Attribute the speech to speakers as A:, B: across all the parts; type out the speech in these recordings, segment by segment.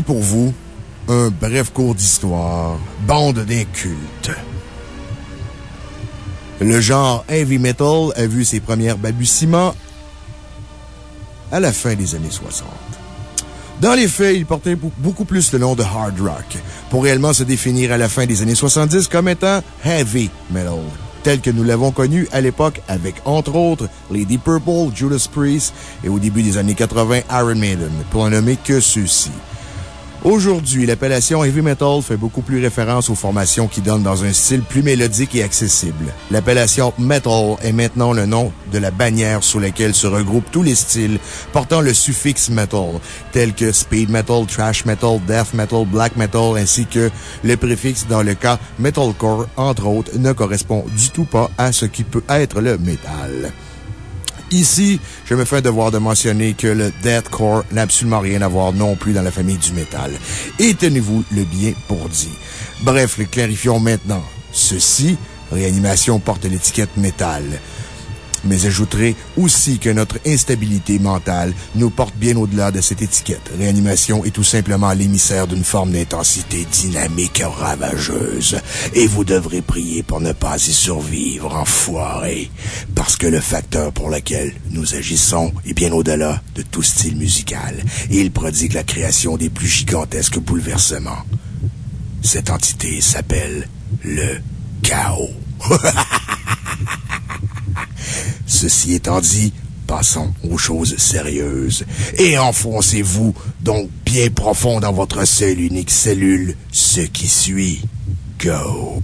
A: Pour vous un bref cours d'histoire, bande d'incultes. Le genre heavy metal a vu ses premières balbutiements à la fin des années 60. Dans les faits, il portait beaucoup plus le nom de hard rock, pour réellement se définir à la fin des années 70 comme étant heavy metal, tel que nous l'avons connu à l'époque avec, entre autres, Lady Purple, Judas Priest et au début des années 80, Iron Maiden, pour en nommer que ceux-ci. Aujourd'hui, l'appellation heavy metal fait beaucoup plus référence aux formations qui donnent dans un style plus mélodique et accessible. L'appellation metal est maintenant le nom de la bannière sous laquelle se regroupent tous les styles portant le suffixe metal, tels que speed metal, trash metal, death metal, black metal, ainsi que le préfixe dans le cas metalcore, entre autres, ne correspond du tout pas à ce qui peut être le métal. Ici, je me fais devoir de mentionner que le deathcore n'a absolument rien à voir non plus dans la famille du métal. Et tenez-vous le bien pour dit. Bref, clarifions maintenant. Ceci, réanimation porte l'étiquette métal mais j'ajouterai aussi que notre instabilité mentale nous porte bien au-delà de cette étiquette. Réanimation est tout simplement l'émissaire d'une forme d'intensité dynamique ravageuse. Et vous devrez prier pour ne pas y survivre, enfoiré. Parce que le facteur pour lequel nous agissons est bien au-delà de tout style musical. Et il prodigue la création des plus gigantesques bouleversements. Cette entité s'appelle le chaos. Ceci étant dit, passons aux choses sérieuses. Et enfoncez-vous donc bien profond dans votre seule unique cellule, ce qui suit. Go!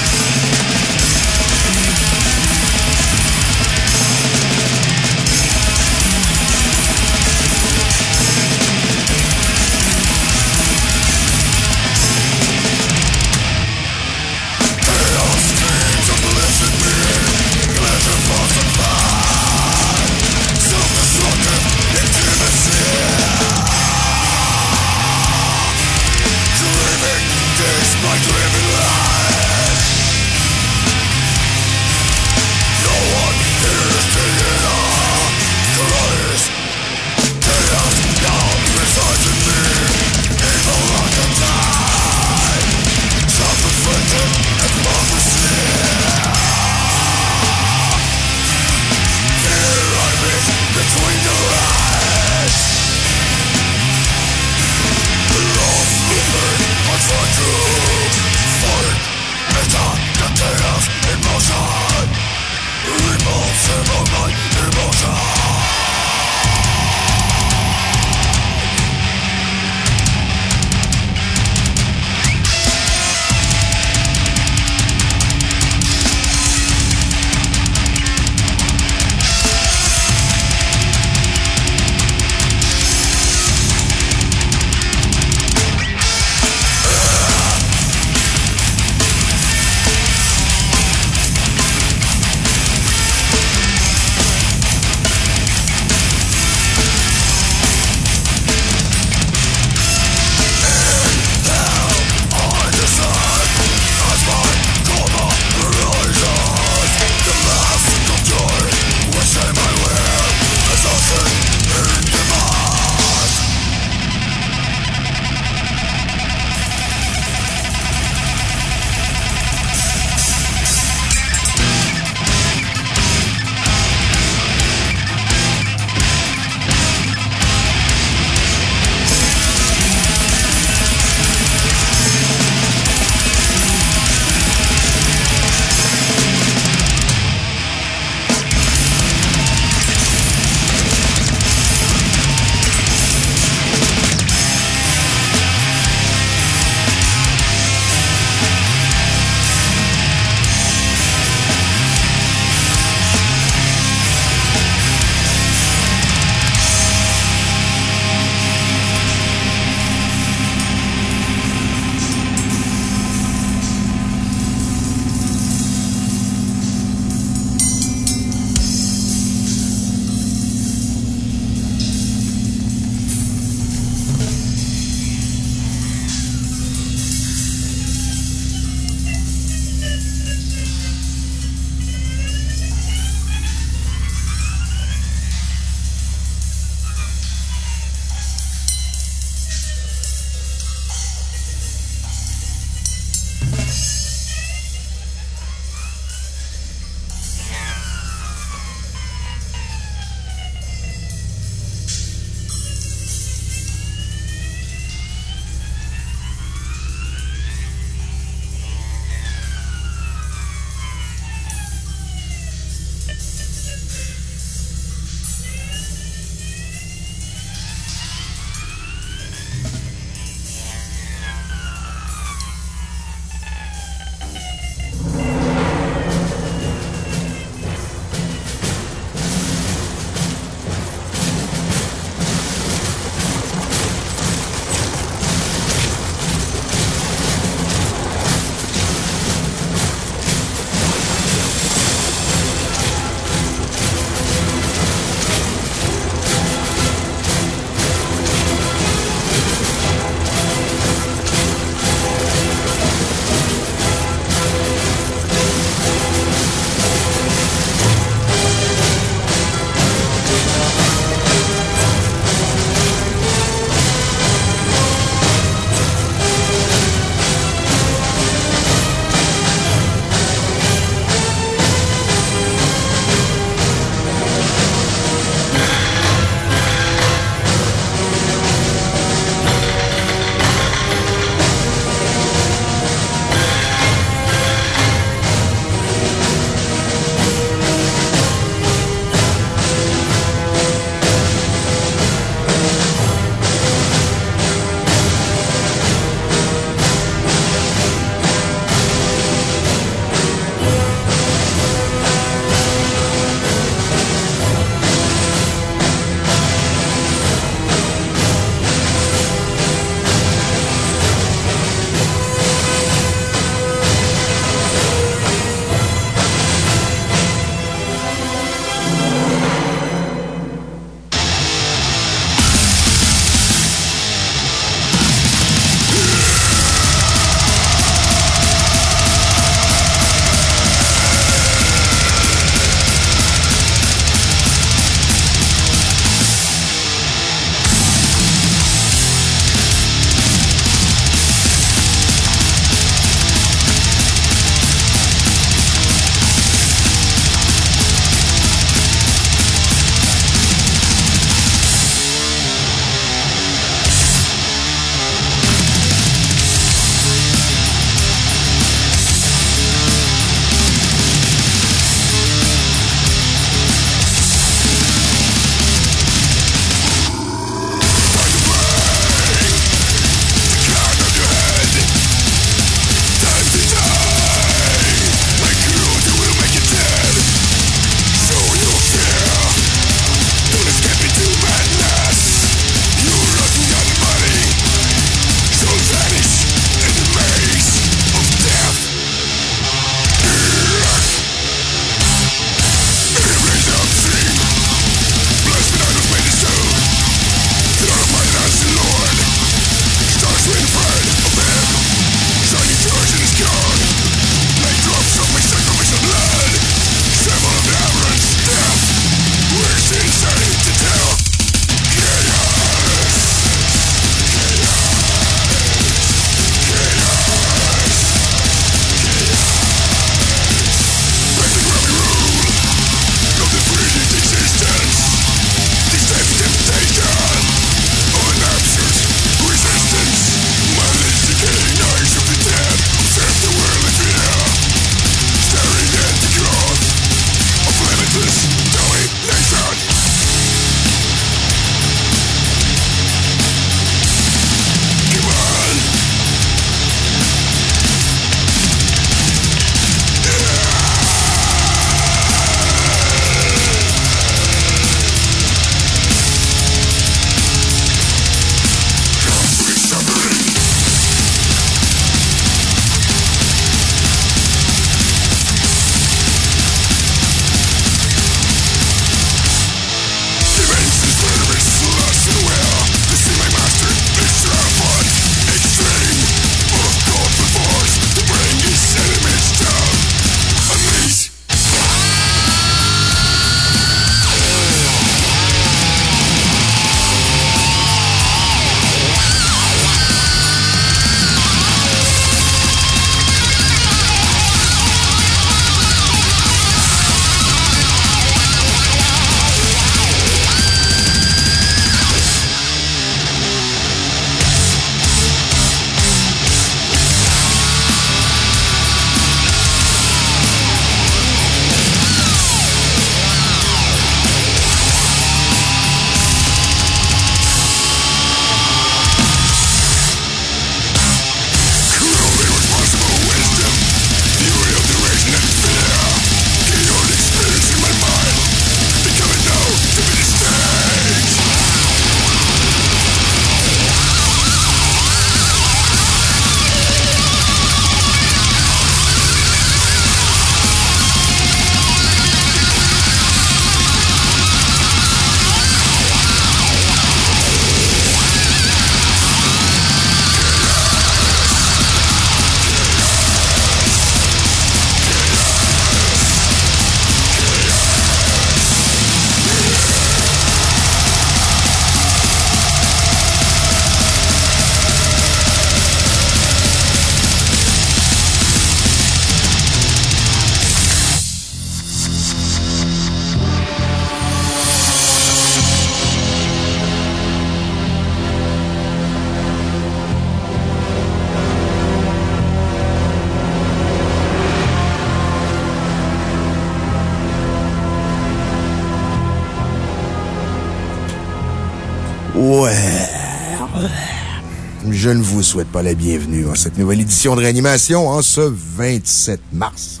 A: Vous souhaite pas la bienvenue à cette nouvelle édition de réanimation en ce 27 mars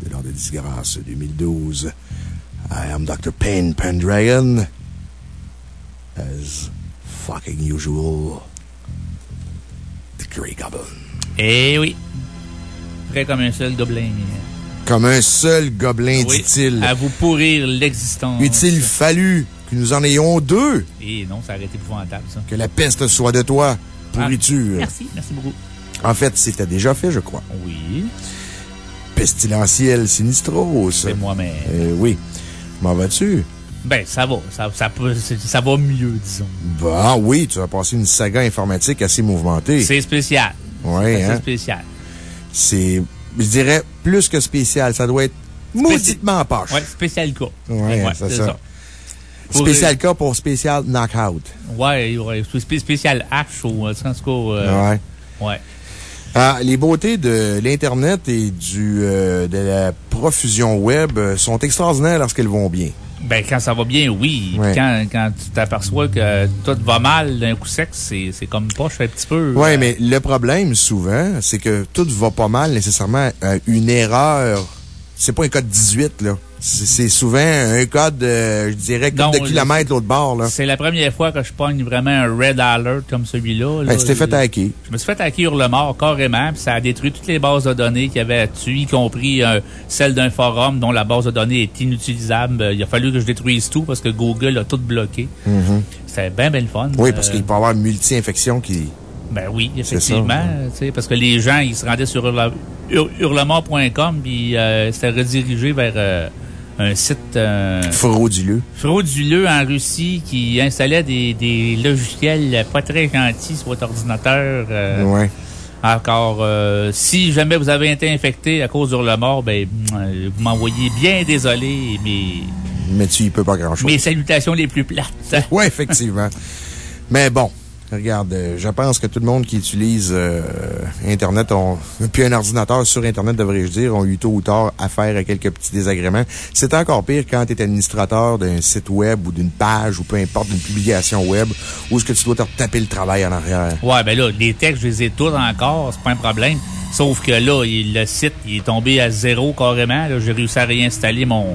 A: de l'an de disgrâce 2012. I am Dr. Payne Pendragon. As fucking usual, the Grey Goblin.
B: Eh oui. Prêt comme un seul gobelin.
A: Comme un seul gobelin,
B: Oui,
A: dit-il.
B: À vous pourrir l'existence.
A: Eût-il fallu que nous en ayons deux?
B: Eh non, ça aurait été épouvantable, ça.
A: Que la peste soit de toi, pourriture.
B: Ah, merci, merci beaucoup.
A: En fait, c'était déjà fait, je crois.
B: Oui.
A: Pestilentiel sinistros.
B: C'est moi-même.
A: Euh, oui. M'en vas-tu?
B: Ben, ça va. Ça, ça, peut- c'est- ça va mieux, disons.
A: Bah oui, tu as passé une saga informatique assez mouvementée.
B: C'est spécial.
A: Oui,
B: C'est
A: hein?
B: spécial.
A: C'est, je dirais, plus que spécial. Ça doit être mauditement poche.
B: Ouais, spécial cas.
A: Ouais, c'est
B: c'est
A: ça.
B: ça.
A: Spécial cas pour spécial knockout.
B: Ouais, ouais. spé- Spécial H au, en tout cas, euh,
A: Ouais.
B: ouais.
A: Ah, les beautés de l'Internet et du, euh, de la profusion web euh, sont extraordinaires lorsqu'elles vont bien.
B: Ben, quand ça va bien, oui.
A: Ouais.
B: Quand, quand tu t'aperçois que tout va mal d'un coup sec, c'est c'est comme poche un petit peu.
A: Oui,
B: euh,
A: mais le problème, souvent, c'est que tout va pas mal nécessairement. Euh, une erreur, c'est pas un code 18, là. C'est souvent un code, euh, je dirais, code de kilomètres l'autre bord, là.
B: C'est la première fois que je pogne vraiment un red alert comme celui-là. là.
A: Ben, tu t'es fait hacker.
B: Je me suis fait hacker Hurlemort carrément, puis ça a détruit toutes les bases de données qu'il y avait là-dessus, y compris euh, celle d'un forum dont la base de données est inutilisable. Euh, Il a fallu que je détruise tout parce que Google a tout bloqué.
A: Mhm.
B: C'était bien, bien le fun.
A: Oui, parce
B: Euh,
A: qu'il peut y avoir une multi-infection qui.
B: Ben oui,
A: ça,
B: effectivement. Parce que les gens, ils se rendaient sur hurle- hur- hurlement.com, puis euh, c'était redirigé vers euh, un site euh,
A: frauduleux.
B: frauduleux en Russie qui installait des, des logiciels pas très gentils sur votre ordinateur. euh,
A: Ouais.
B: Encore, euh, si jamais vous avez été infecté à cause d'Hurlemort, ben, euh, vous m'envoyez bien désolé, mais
A: Mais tu y peux pas grand-chose.
B: mes salutations les plus plates.
A: Oui, effectivement. Mais bon, regarde, euh, je pense que tout le monde qui utilise euh, Internet, ont, puis un ordinateur sur Internet, devrais-je dire, ont eu tôt ou tard affaire à quelques petits désagréments. C'est encore pire quand tu es administrateur d'un site web ou d'une page ou peu importe, d'une publication web, où est-ce que tu dois te retaper le travail en arrière.
B: Ouais, ben là, les textes, je les ai tous encore, c'est pas un problème. Sauf que là, le site, il est tombé à zéro carrément. J'ai réussi à réinstaller mon,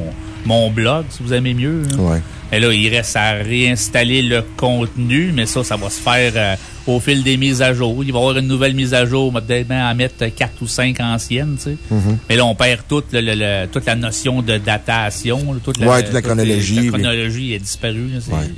B: mon blog, si vous aimez mieux.
A: Ouais.
B: Et là, il reste à réinstaller le contenu, mais ça, ça va se faire euh, au fil des mises à jour. Il va y avoir une nouvelle mise à jour, on va peut-être en mettre quatre ou cinq anciennes, tu sais.
A: Mhm.
B: Mais là, on perd toute, le- le- le- toute la notion de datation. toute
A: Ouais, toute la chronologie,
B: La chronologie est disparue. là, c'est-
A: Ouais.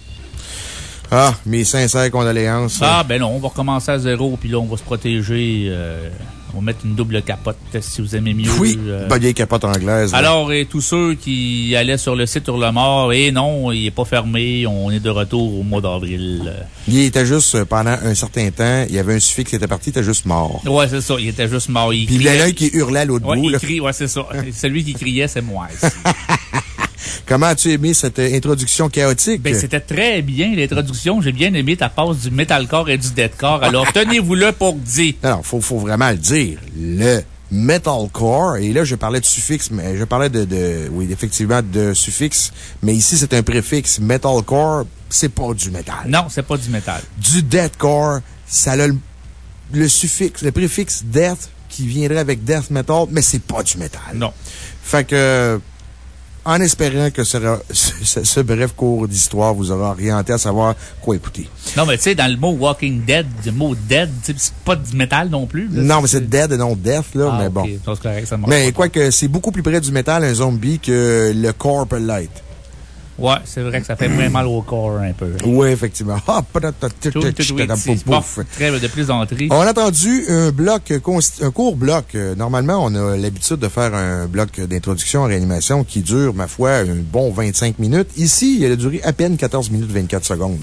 A: Ah, mes sincères condoléances.
B: Ah, ben non, on va recommencer à zéro, puis là, on va se protéger. euh, on va mettre une double capote, si vous aimez mieux.
A: oui,
B: euh.
A: bonne vieille capote anglaise. là.
B: Alors, et tous ceux qui allaient sur le site Hurlemort, et non, il est pas fermé, on est de retour au mois d'avril. Euh,
A: Il était juste, euh, pendant un certain temps, il y avait un suffixe qui était parti, il était juste mort.
B: Ouais, c'est ça, il était juste mort. Il
A: Puis il y a
B: criait-
A: un qui hurlait à l'autre
B: Ouais,
A: bout.
B: il
A: là.
B: crie, ouais, c'est ça. Celui qui criait, c'est moi.
A: Comment as-tu aimé cette euh, introduction chaotique?
B: Ben, c'était très bien, l'introduction. J'ai bien aimé ta passe du metalcore et du deadcore. Alors, tenez-vous-le pour dire.
A: Alors, faut, faut vraiment le dire. Le metalcore, et là, je parlais de suffixe, mais je parlais de, de oui, effectivement, de suffixe, mais ici, c'est un préfixe. Metalcore, c'est pas du métal.
B: Non, c'est pas du métal.
A: Du deathcore, ça a le, le suffixe, le préfixe death qui viendrait avec death metal, mais c'est pas du métal.
B: Non.
A: Fait que, en espérant que ce, ce, ce bref cours d'histoire vous aura orienté à savoir quoi écouter.
B: Non, mais tu sais, dans le mot Walking Dead, le mot dead, c'est pas du métal non plus. là.
A: Non, mais c'est dead et non death, là,
B: Ah,
A: mais bon.
B: ça, correct, ça marche
A: Mais
B: pas.
A: quoi que c'est beaucoup plus près du métal, un zombie, que le peut l'être.
B: Ouais, c'est vrai que ça fait moins mal au corps un peu.
A: Oui, effectivement. Ah,
B: oui,
A: pouf.
B: très de plus entrée.
A: On a entendu un bloc, un court bloc. Euh, Normalement, on a l'habitude de faire un bloc d'introduction en réanimation qui dure, ma foi, un bon 25 minutes. Ici, il a duré à peine 14 minutes 24 secondes.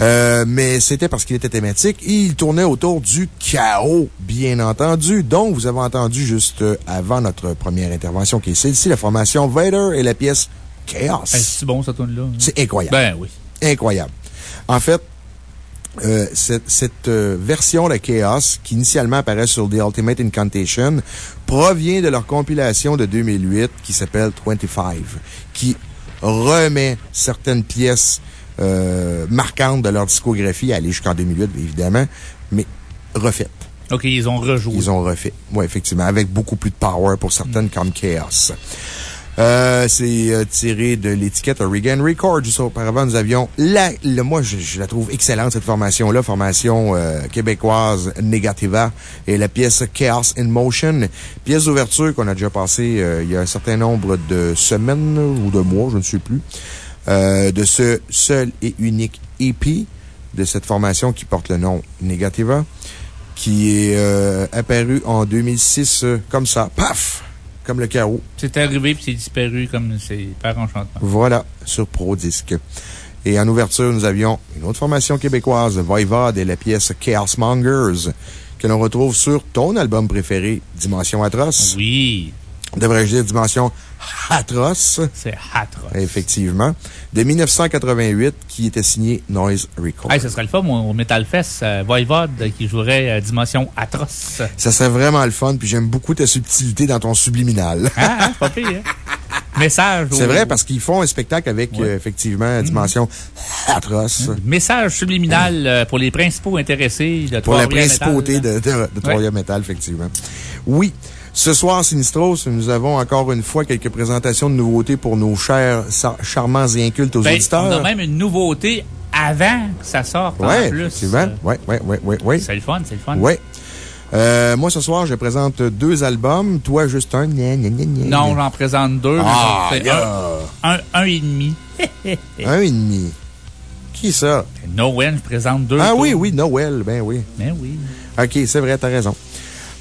A: Euh, mais c'était parce qu'il était thématique et il tournait autour du chaos, bien entendu. Donc, vous avez entendu juste euh, avant notre première intervention qui est celle-ci, la formation Vader et la pièce Chaos.
B: Hey, c'est bon, hein?
A: C'est incroyable.
B: Ben oui.
A: Incroyable. En fait, euh, cette, cette euh, version de Chaos, qui initialement apparaît sur The Ultimate Incantation, provient de leur compilation de 2008 qui s'appelle 25, qui remet certaines pièces euh, marquantes de leur discographie, aller jusqu'en 2008, évidemment, mais refaites.
B: OK, ils ont rejoué.
A: Ils ont refait. Oui, effectivement, avec beaucoup plus de power pour certaines, mm. comme Chaos. Euh, c'est euh, tiré de l'étiquette Oregon Records. Juste auparavant, nous avions la, le, moi, je, la trouve excellente, cette formation-là, formation euh, québécoise Negativa, et la pièce Chaos in Motion, pièce d'ouverture qu'on a déjà passée il y a un certain nombre de semaines ou de mois, je ne sais plus, de ce seul et unique EP de cette formation qui porte le nom Negativa, qui est apparu en 2006 comme ça, paf! Comme le chaos.
B: C'est arrivé puis c'est disparu comme c'est par enchantement.
A: Voilà, sur Pro Disc. Et en ouverture, nous avions une autre formation québécoise, Voivode et la pièce Chaos Mongers, que l'on retrouve sur ton album préféré, Dimension Atroce.
B: Oui.
A: Devrais-je dire Dimension atroce.
B: C'est atroce.
A: Effectivement. De 1988, qui était signé Noise Records.
B: Hey, ce serait le fun au Metal Fest, euh, Voivode, qui jouerait euh, Dimension atroce.
A: Ça serait vraiment le fun, puis j'aime beaucoup ta subtilité dans ton subliminal.
B: Ah, hein, pas pire, hein? Message.
A: C'est vrai, parce qu'ils font un spectacle avec, euh, effectivement, Dimension atroce.
B: Mm. Message subliminal pour les principaux intéressés de
A: Pour la principauté de, de, de, Metal, effectivement. Oui. Ce soir, Sinistros, nous avons encore une fois quelques présentations de nouveautés pour nos chers, charmants et incultes aux
B: ben,
A: auditeurs.
B: On a même une nouveauté avant que ça sorte.
A: Effectivement. Oui, oui, oui.
B: C'est le fun, c'est le fun.
A: Oui. Euh, moi, ce soir, je présente deux albums. Toi, juste un.
B: non, j'en présente deux.
A: Ah,
B: un, un, et demi.
A: un et demi. Qui ça?
B: Noël, je présente deux.
A: Ah oui, oui, Noël, ben oui.
B: Ben oui.
A: OK, c'est vrai, t'as raison.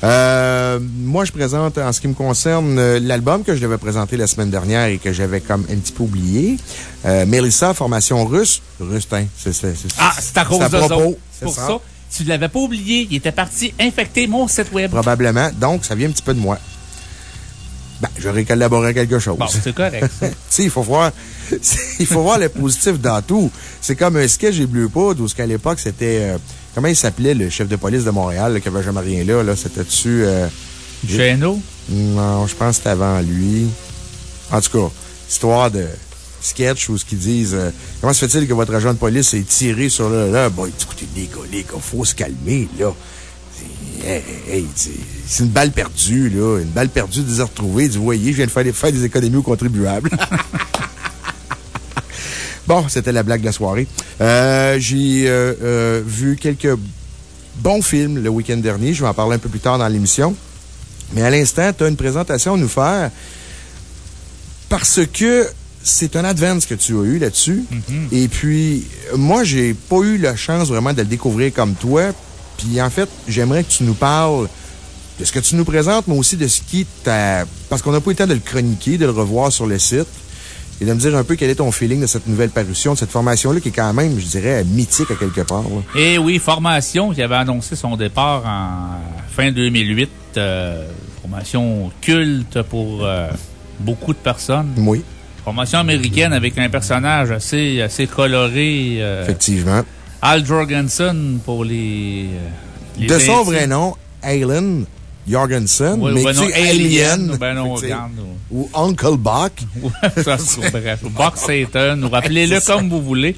A: Euh, moi, je présente, en ce qui me concerne, euh, l'album que je devais présenter la semaine dernière et que j'avais comme un petit peu oublié. Euh, Melissa, formation russe. Hein, c'est
B: Ah, c'est à cause de propos. Pour ça. ça. Tu ne l'avais pas oublié. Il était parti infecter mon site web.
A: Probablement. Donc, ça vient un petit peu de moi. Ben, j'aurais collaboré quelque chose.
B: Bon, c'est correct, tu
A: sais, il faut voir, il faut voir le positif dans tout. C'est comme un sketch et Bleu Poudre, où qu'à l'époque, c'était, euh, Comment il s'appelait, le chef de police de Montréal, qui avait jamais rien là, là? C'était-tu. Euh,
B: Non,
A: je pense que c'était avant lui. En tout cas, histoire de sketch où ce qu'ils disent, euh, comment se fait-il que votre agent de police est tiré sur le, là? Bon, écoutez, les gars, les gars, faut se calmer, là. c'est une balle perdue, là. Une balle perdue de les retrouver. Vous voyez, je viens de faire des, faire des économies aux contribuables. Bon, c'était la blague de la soirée. Euh, j'ai euh, euh, vu quelques bons films le week-end dernier. Je vais en parler un peu plus tard dans l'émission. Mais à l'instant, tu as une présentation à nous faire parce que c'est un advance que tu as eu là-dessus.
B: Mm-hmm.
A: Et puis, moi, j'ai pas eu la chance vraiment de le découvrir comme toi. Puis, en fait, j'aimerais que tu nous parles de ce que tu nous présentes, mais aussi de ce qui t'a. Parce qu'on n'a pas eu le temps de le chroniquer, de le revoir sur le site et de me dire un peu quel est ton feeling de cette nouvelle parution, de cette formation-là qui est quand même, je dirais, mythique à quelque part.
B: Eh oui, formation qui avait annoncé son départ en fin 2008. Euh, formation culte pour euh, beaucoup de personnes.
A: Oui.
B: Formation américaine avec un personnage assez, assez coloré.
A: Euh, Effectivement.
B: Al Jorgensen pour les.
A: de son vrai nom, Alan Jorgensen, mais ben tu Alien.
B: Ben
A: ou Uncle Buck.
B: bref, Buck Satan, ou rappelez-le comme vous voulez.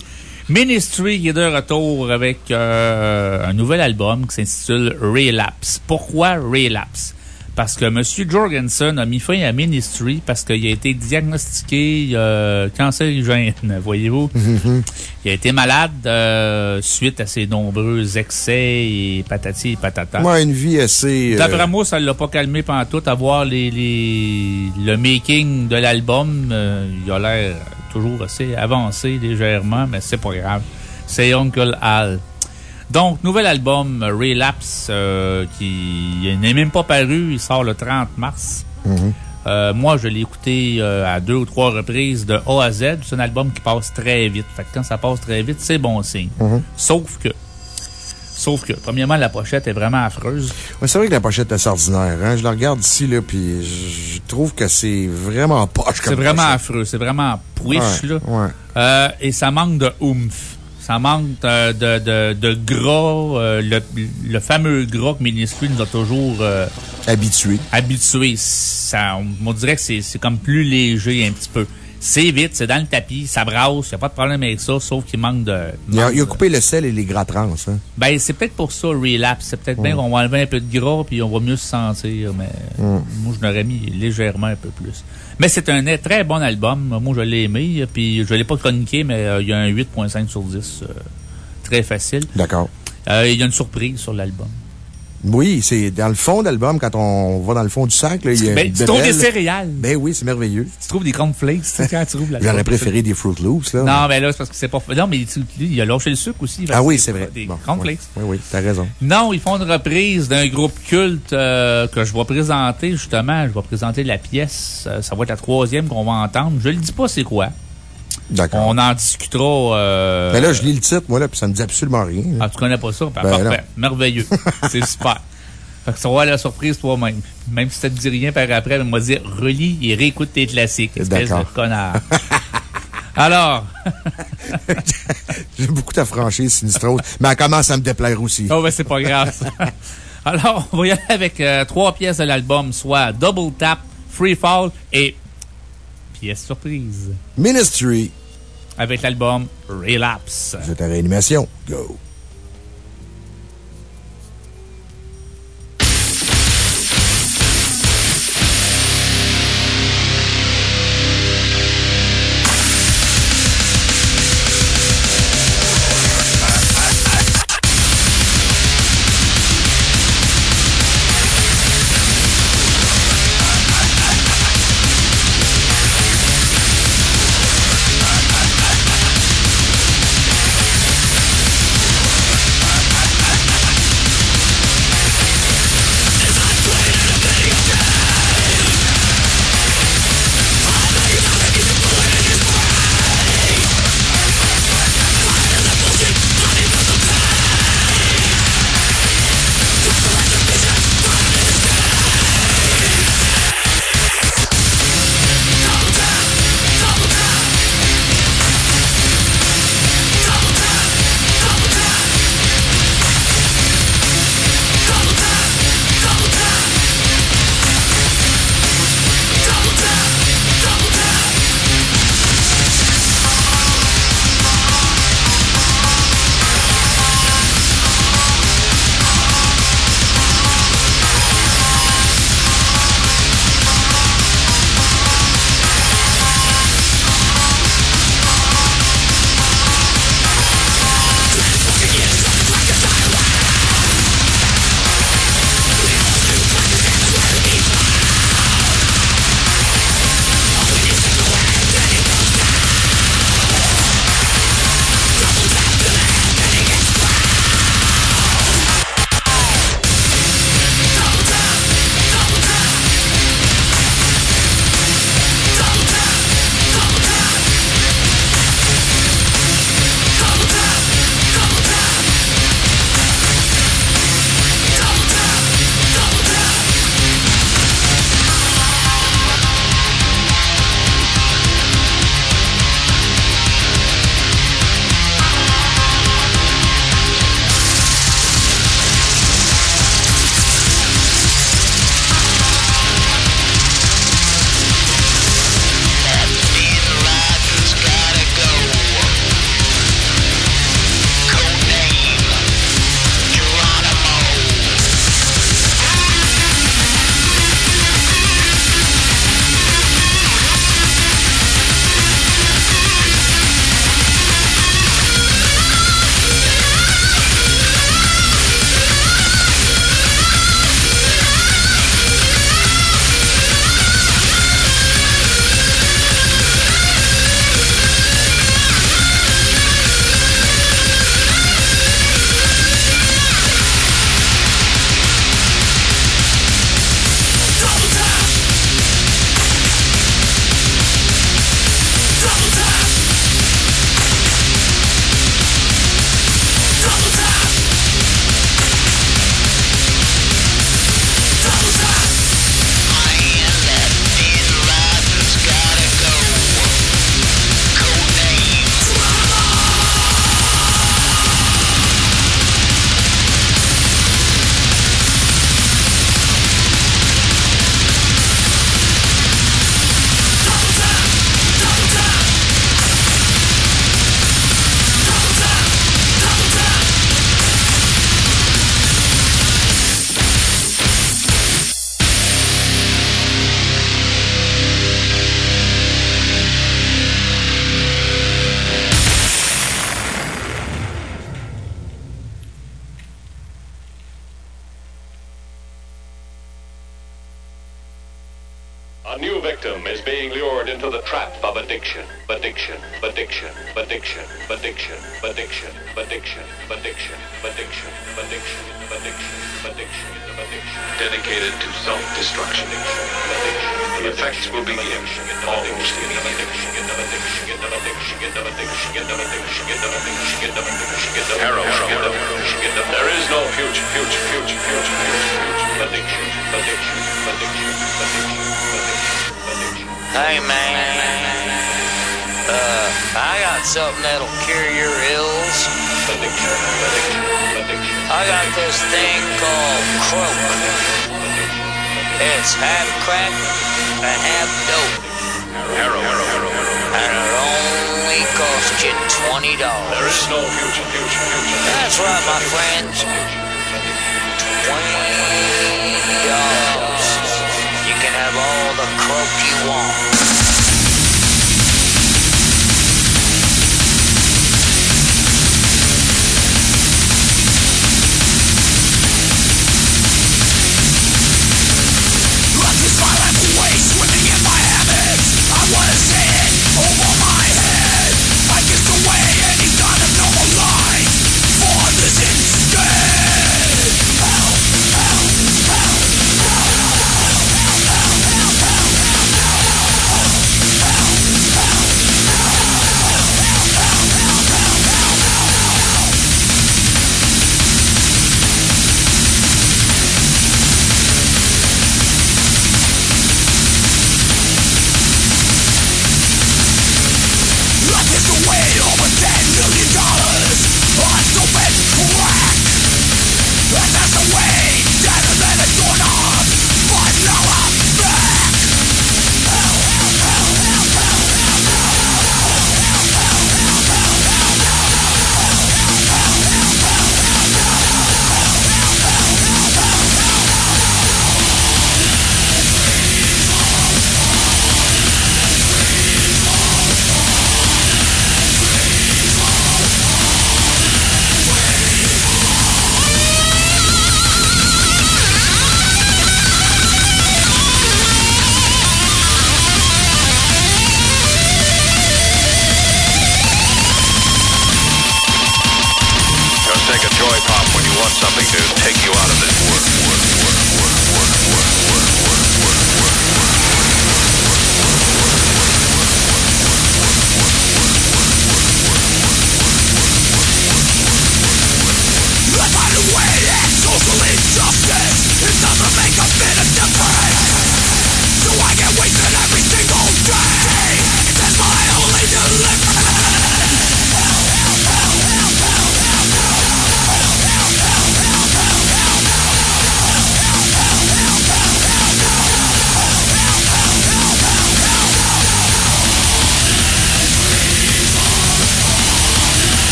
B: Ministry qui est de retour avec euh, un nouvel album qui s'intitule Relapse. Pourquoi Relapse? Parce que M. Jorgensen a mis fin à Ministry parce qu'il a été diagnostiqué euh, cancérigène, voyez-vous.
A: Mm-hmm.
B: Il a été malade euh, suite à ses nombreux excès et patati et patata.
A: Moi, une vie assez...
B: Euh, D'après moi, ça ne l'a pas calmé pendant tout. À voir les, les, le making de l'album, euh, il a l'air toujours assez avancé légèrement, mais c'est pas grave. C'est Uncle Al. Donc, nouvel album, Relapse, euh, qui n'est même pas paru. Il sort le 30 mars.
A: Mm-hmm.
B: Euh, moi, je l'ai écouté euh, à deux ou trois reprises de A à Z. C'est un album qui passe très vite. Fait que quand ça passe très vite, c'est bon signe.
A: Mm-hmm.
B: Sauf que, sauf que, premièrement, la pochette est vraiment affreuse.
A: c'est vrai que la pochette est ordinaire. Hein? Je la regarde ici, là, puis je trouve que c'est vraiment poche
B: C'est vraiment affreux. C'est vraiment pouiche,
A: là.
B: et ça manque de oomph. Ça manque de, de, de, gras, euh, le, le, fameux gras que Ministry nous a toujours euh,
A: habitué.
B: Habitué. Ça, on, dirait que c'est comme plus léger un petit peu. C'est vite, c'est dans le tapis, ça brasse, il n'y a pas de problème avec ça, sauf qu'il manque de.
A: Il a, coupé le sel et les gras trans. Hein?
B: Ben, c'est peut-être pour ça, Relapse. C'est peut-être bien qu'on va enlever un peu de gras puis on va mieux se sentir, mais moi, je l'aurais mis légèrement un peu plus. Mais c'est un très bon album. Moi, je l'ai aimé, puis je ne l'ai pas chroniqué, mais euh, il y a un 8.5 sur 10. Euh, très facile.
A: D'accord.
B: Euh, il y a une surprise sur l'album.
A: Oui, c'est dans le fond d'album, quand on va dans le fond du sac, là, il y a
B: ben, Tu trouves des céréales.
A: Ben oui, c'est merveilleux.
B: Tu trouves des cornflakes, quand tu trouves
A: J'aurais préféré des Fruit Loops, là.
B: Non, mais là, c'est parce que c'est pas, non, mais il a lâché le sucre aussi.
A: Ah oui, c'est vrai.
B: Des cornflakes.
A: Oui, oui, t'as raison.
B: Non, ils font une reprise d'un groupe culte, euh, que je vais présenter, justement. Je vais présenter la pièce. Euh, ça va être la troisième qu'on va entendre. Je le dis pas c'est quoi.
A: D'accord.
B: On en discutera. Euh...
A: Ben là, je lis le titre, moi, là, puis ça me dit absolument rien.
B: Ah, tu connais pas ça? Ben, parfait. Merveilleux. c'est super. Fait que ça va la surprise toi-même. Même si ça te dit rien par après, elle m'a dit relis et réécoute tes classiques. Espèce de connard. Alors.
A: J'aime beaucoup ta franchise, Sinistrose, mais elle commence à me déplaire aussi.
B: Oh, ben c'est pas grave. Alors, on va y aller avec euh, trois pièces de l'album, soit Double Tap, Free Fall et pièce surprise.
A: Ministry.
B: Avec l'album Relapse.
A: C'est ta réanimation. Go.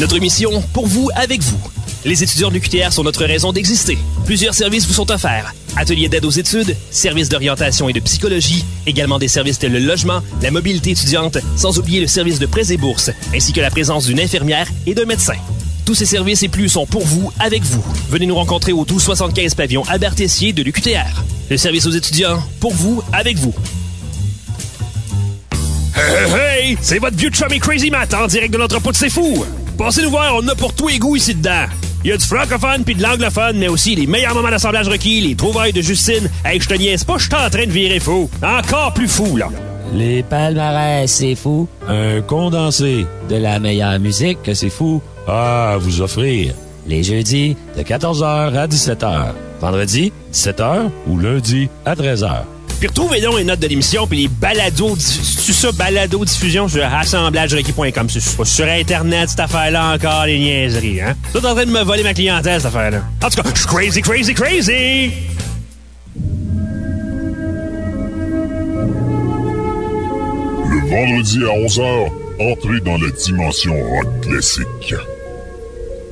C: Notre mission, pour vous, avec vous. Les étudiants de l'UQTR sont notre raison d'exister. Plusieurs services vous sont offerts. Ateliers d'aide aux études, services d'orientation et de psychologie, également des services tels le logement, la mobilité étudiante, sans oublier le service de prêts et bourses, ainsi que la présence d'une infirmière et d'un médecin. Tous ces services et plus sont pour vous, avec vous. Venez nous rencontrer au 1275 pavillon Albert Tessier de l'UQTR. Le service aux étudiants, pour vous, avec vous. Hey, hey, hey! C'est votre vieux chummy Crazy Matt en direct de l'entrepôt de C'est Fou! Passez nous voir, on a pour tous les goûts ici dedans. Il y a du francophone puis de l'anglophone, mais aussi les meilleurs moments d'assemblage requis, les trouvailles de Justine. Hey, je te niaise pas, je suis en train de virer fou. Encore plus fou, là.
D: Les palmarès, c'est fou. Un condensé de la meilleure musique que c'est fou à vous offrir. Les jeudis de 14h à 17h. Vendredi, 17h ou lundi à 13h.
C: Puis retrouvez donc les notes de l'émission puis les balados, c'est ça, balado diffusion sur assemblagerequis.com. Sur Internet, cette affaire-là encore, les niaiseries, hein? Tout en train de me voler ma clientèle, cette affaire-là. En tout cas, je suis crazy, crazy, crazy!
E: Le vendredi à 11h, entrez dans la dimension rock classique.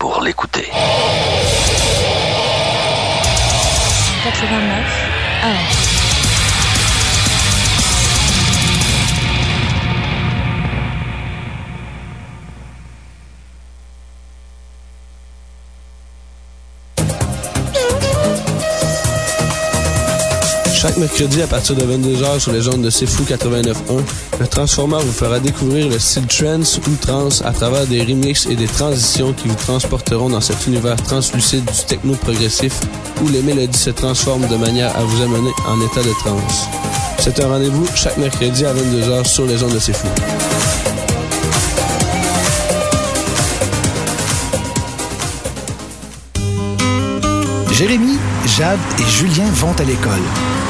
F: Pour l'écouter.
G: 89 1.
H: Chaque mercredi à partir de 22h sur les ondes de C'est Fou 89.1, le Transformeur vous fera découvrir le style trance ou trance à travers des remixes et des transitions qui vous transporteront dans cet univers translucide du techno progressif où les mélodies se transforment de manière à vous amener en état de transe. C'est un rendez-vous chaque mercredi à 22h sur les ondes de C'est Fou.
I: Jérémy, Jade et Julien vont à l'école.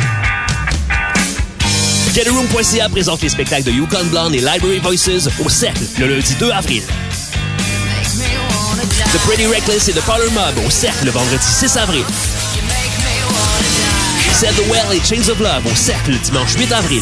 C: GetAroom.ca présente les spectacles de Yukon Blonde et Library Voices au Cercle le lundi 2 avril. The Pretty Reckless et The Parlor Mob au Cercle le vendredi 6 avril. Send the Well et Chains of Love au Cercle le dimanche 8 avril.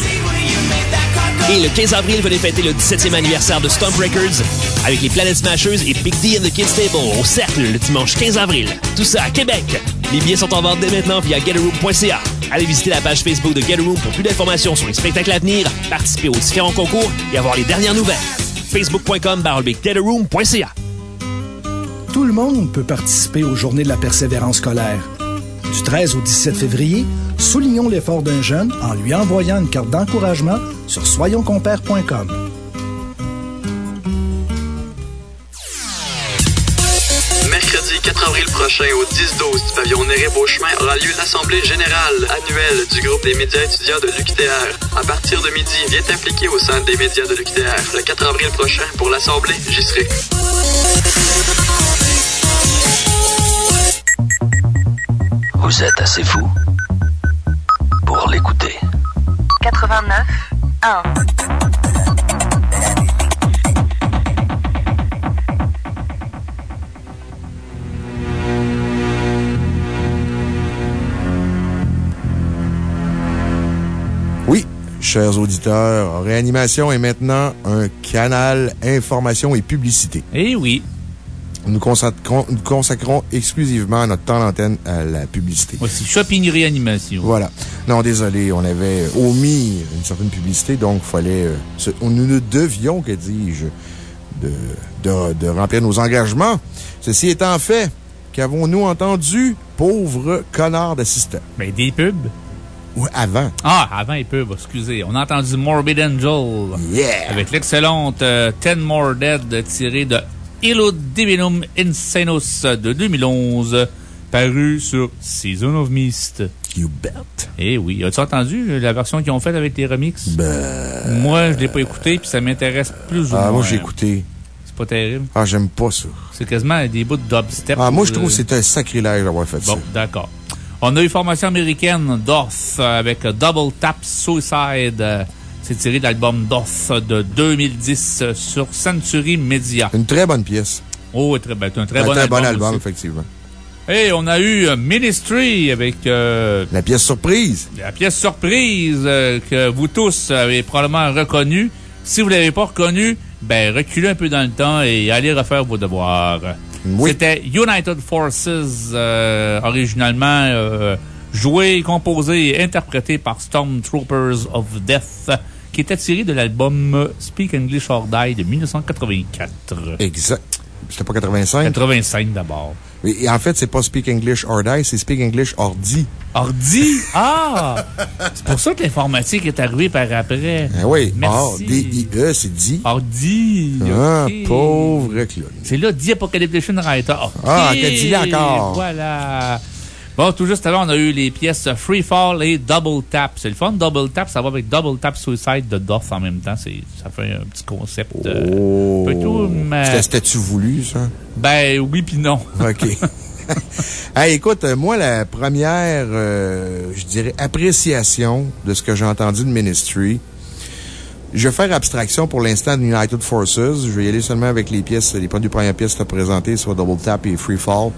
C: Et le 15 avril, venez fêter le 17e anniversaire de Stomp Records avec les Planet Smashers et Big D and the Kids Table au Cercle le dimanche 15 avril. Tout ça à Québec. Les billets sont en vente dès maintenant via getaroom.ca. Allez visiter la page Facebook de Getaroom pour plus d'informations sur les spectacles à venir, participer aux différents concours et avoir les dernières nouvelles. Facebook.com getaroom.ca.
I: Tout le monde peut participer aux Journées de la persévérance scolaire. Du 13 au 17 février, soulignons l'effort d'un jeune en lui envoyant une carte d'encouragement sur soyonscompères.com.
J: prochain au 10-12 du pavillon Néré-Beauchemin aura lieu l'Assemblée générale annuelle du groupe des médias étudiants de l'UQTR. À partir de midi, viens t'impliquer au sein des médias de l'UQTR. Le 4 avril prochain, pour l'Assemblée, j'y serai.
F: Vous êtes assez fou pour l'écouter.
K: 89 1.
A: Chers auditeurs, Réanimation est maintenant un canal information et publicité.
B: Eh oui.
A: Nous consacrons, nous consacrons exclusivement notre temps d'antenne à la publicité.
B: Voici Shopping Réanimation.
A: Voilà. Non, désolé, on avait omis une certaine publicité, donc fallait, euh, se- nous ne devions, que dis-je, de, de, de remplir nos engagements. Ceci étant fait, qu'avons-nous entendu, pauvre connard d'assistant?
B: Ben, des pubs.
A: Ou avant.
B: Ah, avant les pubs, excusez. On a entendu Morbid Angel.
A: Yeah!
B: Avec l'excellente euh, Ten More Dead tirée de Illo Divinum Insanus de 2011, paru sur Season of Mist.
A: You bet.
B: Eh oui. As-tu entendu la version qu'ils ont faite avec les remixes?
A: Ben.
B: Moi, je l'ai pas écouté, puis ça m'intéresse plus ou moins.
A: Ah, moi, j'ai écouté.
B: C'est pas terrible.
A: Ah, j'aime pas ça.
B: C'est quasiment des bouts de dubstep.
A: Ah, moi, je
B: Euh,
A: trouve que c'est un sacrilège d'avoir fait ça.
B: Bon, d'accord. On a eu formation américaine euh, avec Double Tap Suicide. C'est tiré de l'album Doth de 2010 euh, sur Century Media.
A: Une très bonne pièce.
B: Oh, très, ben, un très
A: Un
B: bon
A: très
B: album.
A: bon album,
B: aussi.
A: effectivement.
B: Et on a eu Ministry avec euh,
A: La pièce surprise.
B: la pièce surprise euh, que vous tous avez probablement reconnue. Si vous ne l'avez pas reconnue, ben, reculez un peu dans le temps et allez refaire vos devoirs. C'était United Forces, euh, originalement euh, joué, composé et interprété par Stormtroopers of Death, qui était tiré de l'album Speak English or Die de 1984.
A: Exact. C'était pas 85?
B: 85 d'abord.
A: Et en fait, c'est pas Speak English or Die, c'est Speak English or Die.
B: Ordi? Ah! c'est pour ça que l'informatique est arrivée par après.
A: Ah oui,
B: Merci.
A: D-I-E, c'est dit.
B: Ordi.
A: Ah, pauvre clown.
B: C'est là, The Apocalyptic Writer.
A: Ah, qu'elle dit encore.
B: Voilà. Bon, tout juste avant, on a eu les pièces Free Fall et Double Tap. C'est le fun. Double Tap, ça va avec Double Tap Suicide de Doth en même temps. Ça fait un petit concept. euh,
A: Oh.
B: un peu tout, mais-
A: C'était- C'était-tu voulu, ça?
B: Ben oui puis non.
A: OK. hey, écoute, euh, moi, la première, euh, je dirais, appréciation de ce que j'ai entendu de Ministry, je vais faire abstraction pour l'instant de United Forces. Je vais y aller seulement avec les pièces, les deux premières pièces que tu as présentées, soit Double Tap et Free Fall.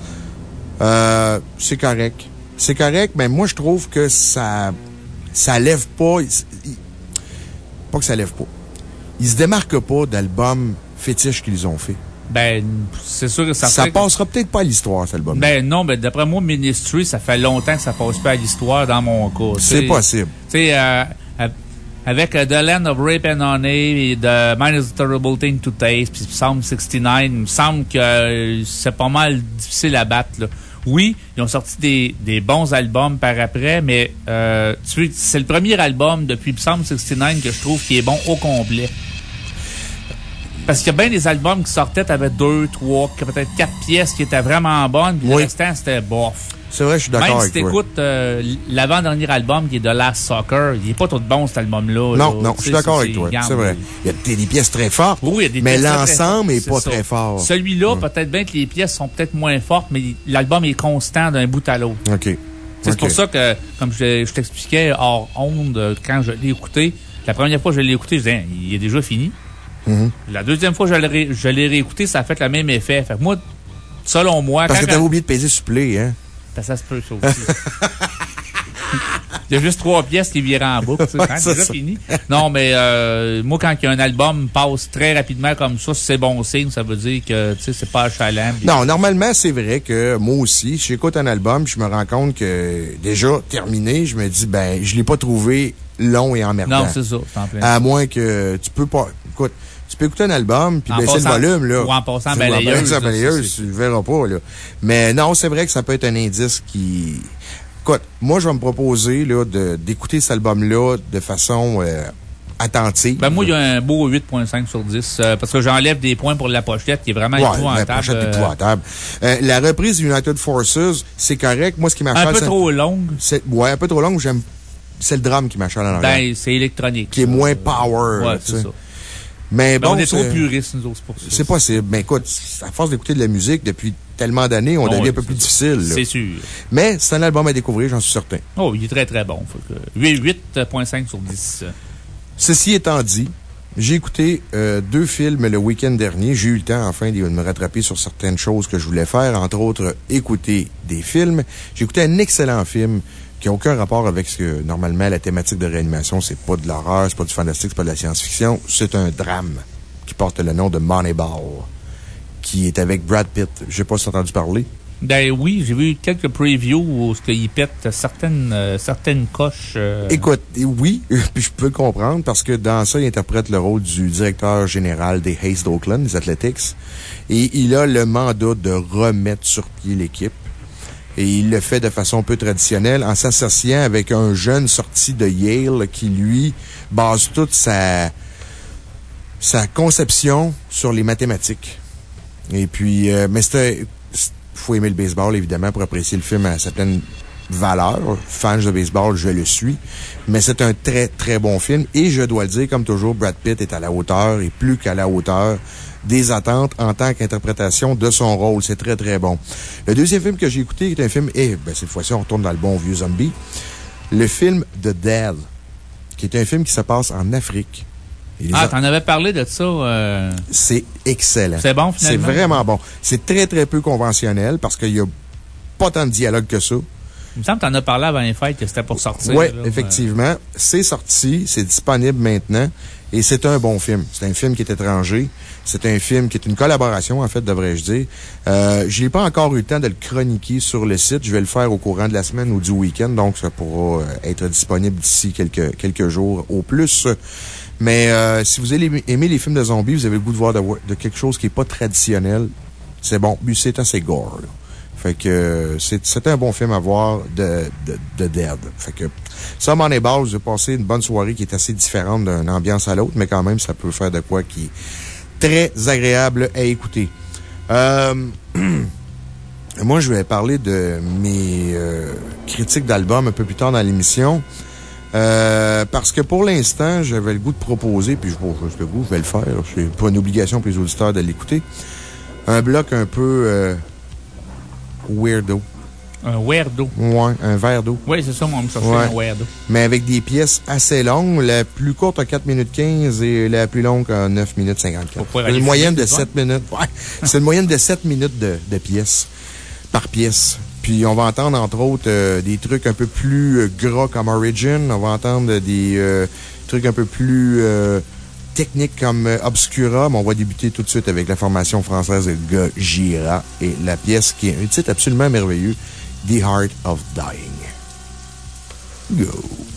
A: Euh, c'est correct. C'est correct, mais moi, je trouve que ça, ça lève pas, il- pas que ça lève pas. Ils se démarquent pas d'albums fétiches qu'ils ont fait.
B: Ben, c'est sûr que ça
A: Ça passera peut-être pas à l'histoire, cet album.
B: Ben non, ben d'après moi, Ministry, ça fait longtemps que ça passe pas à l'histoire dans mon cas.
A: C'est possible.
B: Tu sais, euh, avec euh, The Land of Rape and Honey et is a Terrible Thing to Taste, puis Psalm 69, il me semble que euh, c'est pas mal difficile à battre. là. Oui, ils ont sorti des, des bons albums par après, mais euh, tu sais, c'est le premier album depuis Psalm 69 que je trouve qui est bon au complet. Parce qu'il y a bien des albums qui sortaient, t'avais deux, trois, peut-être quatre pièces qui étaient vraiment bonnes, puis le restant, c'était bof.
A: C'est vrai, je suis d'accord
B: Même si t'écoutes euh, l'avant-dernier album qui est The Last Soccer, il est pas tout bon cet album-là.
A: Non,
B: là.
A: non, je suis d'accord avec toi. C'est vrai. Il y a des, des pièces très fortes.
B: Oui, il y a des
A: mais
B: pièces très
A: l'ensemble
B: fortes,
A: est pas très fort.
B: Celui-là, peut-être bien que les pièces sont peut-être moins fortes, mais l'album est constant d'un bout à l'autre.
A: OK.
B: C'est pour ça que, comme je, je t'expliquais hors onde, euh, quand je l'ai écouté, la première fois que je l'ai écouté, je disais, Hein, il est déjà fini.
A: Mhm.
B: La deuxième fois que je l'ai réécouté, ça a fait le même effet. Fait que moi, selon moi,
A: Parce que t'avais oublié de peser supplé, hein?
B: Ben, ça se peut, ça aussi. Il y a juste trois pièces qui virent en boucle. tu sais,
A: Ouais,
B: hein,
A: c'est
B: déjà
A: ça.
B: fini. Non, mais euh, moi, quand un album passe très rapidement comme ça, c'est bon signe. Ça veut dire que tu sais, c'est pas achalant.
A: Non, normalement, c'est vrai que moi aussi, j'écoute un album, je me rends compte que déjà terminé, je me dis, ben, je l'ai pas trouvé long et emmerdant.
B: Non, c'est ça, en plein
A: À moins que tu peux pas. Écoute, tu peux écouter un album puis baisser
B: passant-
A: le volume, là.
B: ou en passant balayeuse,
A: En balayeuse, tu le verras pas, là. Mais non, c'est vrai que ça peut être un indice qui. Écoute, moi, je vais me proposer, là, d'écouter cet album-là de façon euh, attentive.
B: Ben, moi, il y a un beau 8.5 sur 10, euh, parce que j'enlève des points pour la pochette qui est vraiment
A: Ouais,
B: épouvantable.
A: la pochette
B: euh,
A: épouvantable. Euh, la reprise United Forces, c'est correct. Moi, ce qui m'achale.
B: Un peu trop longue.
A: c'est- Ouais, un peu trop longue. J'aime. C'est le drame qui m'achale en arrière.
B: Ben, c'est électronique.
A: qui est moins power.
B: Ouais, c'est ça.
A: Mais
B: Ben,
A: bon.
B: on est trop puristes, nous autres, c'est pour ça.
A: C'est possible. Mais écoute, à force d'écouter de la musique depuis tellement d'années, on devient un peu plus difficile.
B: C'est sûr.
A: Mais c'est un album à découvrir, j'en suis certain.
B: Oh, il est très, très bon. Fait que 8 8.5 sur 10.
A: Ceci étant dit, j'ai écouté euh, deux films le week-end dernier. J'ai eu le temps, enfin, de me rattraper sur certaines choses que je voulais faire, entre autres, écouter des films. J'ai écouté un excellent film qui n'a aucun rapport avec ce que, normalement, la thématique de réanimation, c'est pas de l'horreur, c'est pas du fantastique, c'est pas de la science-fiction. C'est un drame qui porte le nom de Moneyball, qui est avec Brad Pitt. Je sais pas entendu parler.
B: Ben oui, j'ai vu quelques previews où il pète certaines, euh, certaines coches. euh,
A: Écoute, oui, puis je peux le comprendre parce que dans ça, il interprète le rôle du directeur général des Hayes d'Oakland, des Athletics. Et il a le mandat de remettre sur pied l'équipe. Et il le fait de façon peu traditionnelle en s'associant avec un jeune sorti de Yale qui, lui, base toute sa, sa conception sur les mathématiques. Et puis, euh, mais c'était, faut aimer le baseball, évidemment, pour apprécier le film à sa pleine valeur. Fan de baseball, je le suis. Mais c'est un très, très bon film. Et je dois le dire, comme toujours, Brad Pitt est à la hauteur et plus qu'à la hauteur des attentes en tant qu'interprétation de son rôle. C'est très, très bon. Le deuxième film que j'ai écouté est un film, et ben, cette fois-ci, on retourne dans le bon vieux zombie. Le film The Dead, qui est un film qui se passe en Afrique.
B: Ah, t'en avais parlé de ça. euh,
A: c'est excellent.
B: C'est bon, finalement?
A: C'est vraiment bon. C'est très, très peu conventionnel parce qu'il n'y a pas tant de dialogue que ça.
B: Il me semble que t'en as parlé avant les fêtes que c'était pour sortir.
A: Oui, effectivement. C'est sorti, c'est disponible maintenant et c'est un bon film. C'est un film qui est étranger. C'est un film qui est une collaboration, en fait, devrais-je dire. Euh, je n'ai pas encore eu le temps de le chroniquer sur le site. Je vais le faire au courant de la semaine ou du week-end, donc ça pourra euh, être disponible d'ici quelques, quelques jours au plus. Mais euh, si vous aimez les films de zombies, vous avez le goût de voir de, de quelque chose qui n'est pas traditionnel, c'est bon. Puis c'est assez gore. Fait que euh, c'est c'est un bon film à voir de, de, de Dead. Fait que ça, Moneyball, j'ai passé une bonne soirée qui est assez différente d'une ambiance à l'autre, mais quand même, ça peut faire de quoi qui est très agréable à écouter. Euh, moi, je vais parler de mes euh, critiques d'albums un peu plus tard dans l'émission. Euh, parce que pour l'instant, j'avais le goût de proposer, puis je bon, j'ai le goût, je vais le faire. C'est pas une obligation pour les auditeurs de l'écouter. Un bloc un peu weirdo.
B: Un weirdo.
A: Ouais, un verre d'eau.
B: Oui, c'est ça, moi, on me cherchait
A: Ouais.
B: un weirdo.
A: Mais avec des pièces assez longues. La plus courte a 4 minutes 15 et la plus longue a 9 minutes 54.
B: pouvoir
A: C'est
B: aller
A: une moyenne de
B: fumer,
A: 7 minutes. Ouais. C'est une moyenne de 7 minutes de, de pièces par pièce. Puis on va entendre, entre autres, euh, des trucs un peu plus euh, gras comme Origin. On va entendre des euh, trucs un peu plus techniques comme Obscura. Mais on va débuter tout de suite avec la formation française de Gojira et la pièce qui est un titre absolument merveilleux, The Heart of Dying. Go.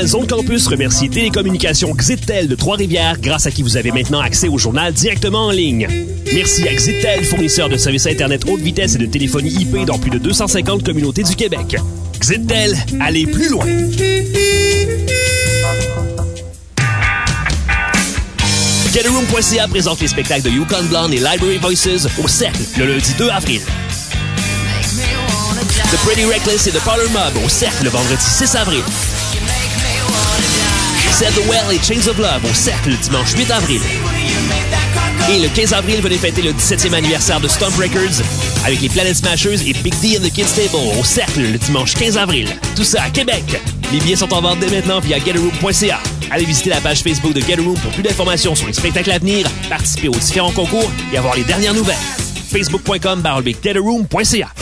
C: Zone Campus remercie Télécommunications Xitel de Trois-Rivières, grâce à qui vous avez maintenant accès au journal directement en ligne. Merci à Xitel, fournisseur de services Internet haute vitesse et de téléphonie IP dans plus de 250 communautés du Québec. Xitel, allez plus loin! GetAroom.ca présente les spectacles de Yukon Blonde et Library Voices au Cercle le lundi 2 avril. The Pretty Reckless et The Parlor Mob au Cercle le vendredi 6 avril. Set the Well et Chains of Love au Cercle le dimanche 8 avril. Et le 15 avril, venez fêter le 17e anniversaire de Stomp Records avec les Planet Smashers et Big D and the Kids Table au Cercle le dimanche 15 avril. Tout ça à Québec. Les billets sont en vente dès maintenant via getaroom.ca. Allez visiter la page Facebook de Getaroom pour plus d'informations sur les spectacles à venir, participer aux différents concours et avoir les dernières nouvelles. Facebook.com getaroom.ca.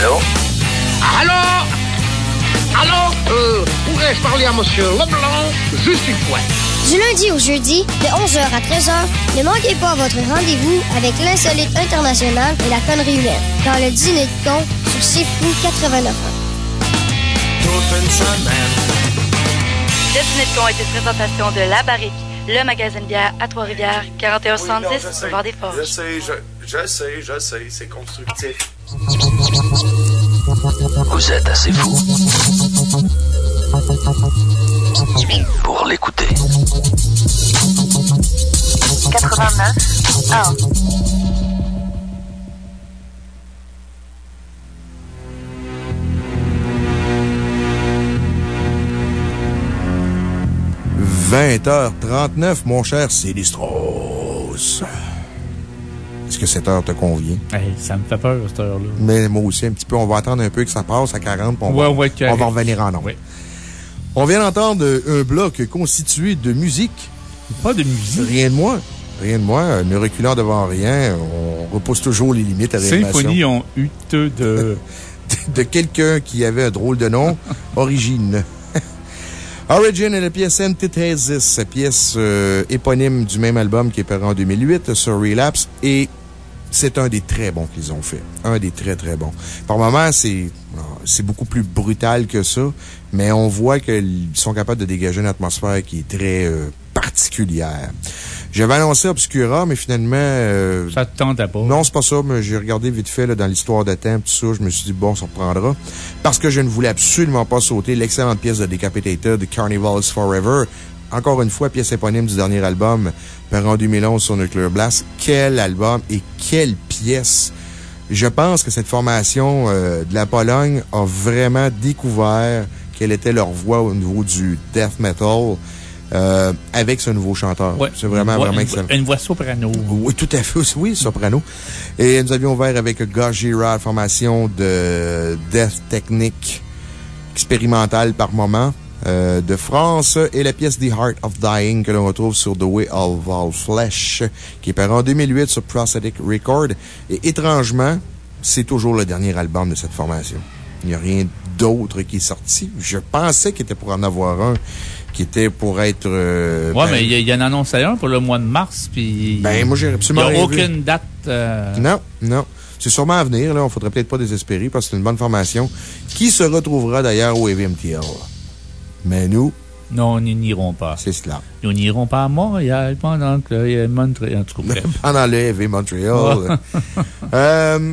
L: Allô? Allô? Allô? Euh, pourrais-je parler à Monsieur Leblanc juste une fois?
M: Du lundi au jeudi, de 11h à 13h, ne manquez pas votre rendez-vous avec l'insolite international et la connerie humaine dans le dîner de con sur C'est Fou 89
L: Toute une semaine.
G: Ce dîner de con est une présentation de La Barrique, le magasin de bière à Trois-Rivières, 4170 Boulevard des Forges.
N: Je sais, je, je sais, je sais, c'est constructif.
F: Vous êtes assez fou pour l'écouter.
K: 89 1.
A: – 20h39, mon cher Célistros. Est-ce que cette heure te convient?
B: Hey, ça me fait peur, cette heure-là.
A: Mais moi aussi, un petit peu. On va attendre un peu que ça passe à 40, puis on,
B: Ouais,
A: va,
B: ouais,
A: on va revenir en nombre. On vient d'entendre un bloc constitué de musique.
B: Pas de musique.
A: Rien de moins. Rien de moins. Ne reculant devant rien, on repousse toujours les limites à l'animation.
B: Symphonie ont eu de...
A: de quelqu'un qui avait un drôle de nom, Origine. Origin est la pièce Antithesis, pièce euh, éponyme du même album qui est paru en 2008 sur Relapse et c'est un des très bons qu'ils ont fait. Un des très, très bons. Par moments, c'est c'est beaucoup plus brutal que ça, mais on voit qu'ils sont capables de dégager une atmosphère qui est très euh, particulière. J'avais annoncé Obscura, mais finalement... euh,
B: Ça te tentait pas?
A: non, c'est pas ça, mais j'ai regardé vite fait là, dans l'histoire de temps, tout ça. Je me suis dit, bon, ça reprendra. Parce que je ne voulais absolument pas sauter l'excellente pièce de Decapitated, Carnival's Forever. Encore une fois, pièce éponyme du dernier album, paru en 2011 sur Nuclear Blast. Quel album et quelle pièce! Je pense que cette formation euh, de la Pologne a vraiment découvert quelle était leur voix au niveau du death metal. euh, avec ce nouveau chanteur.
B: Ouais.
A: C'est vraiment,
B: voix-
A: vraiment
B: une
A: excellent.
B: voix- Une voix soprano.
A: Oui, tout à fait. Oui, soprano. Et nous avions ouvert avec Gajira, formation de death technique expérimentale par moment. Euh, de France et la pièce The Heart of Dying que l'on retrouve sur The Way of All Flesh qui est paru en 2008 sur Prosthetic Record. Et étrangement, c'est toujours le dernier album de cette formation. Il n'y a rien d'autre qui est sorti. Je pensais qu'il était pour en avoir un qui était pour être... euh,
B: Ouais,
A: ben,
B: mais il y, y en a annoncé un pour le mois de mars, puis.
A: Ben, moi, j'ai absolument
B: Il n'y a
A: vu.
B: aucune date. euh,
A: Non, non. C'est sûrement à venir, là. On faudrait peut-être pas désespérer parce que c'est une bonne formation qui se retrouvera d'ailleurs au EVMTL. Mais nous.
B: Non, nous n'irons pas.
A: C'est cela.
B: Nous n'irons pas à Montréal pendant que a Montréal.
A: Pendant le EV Montreal. euh,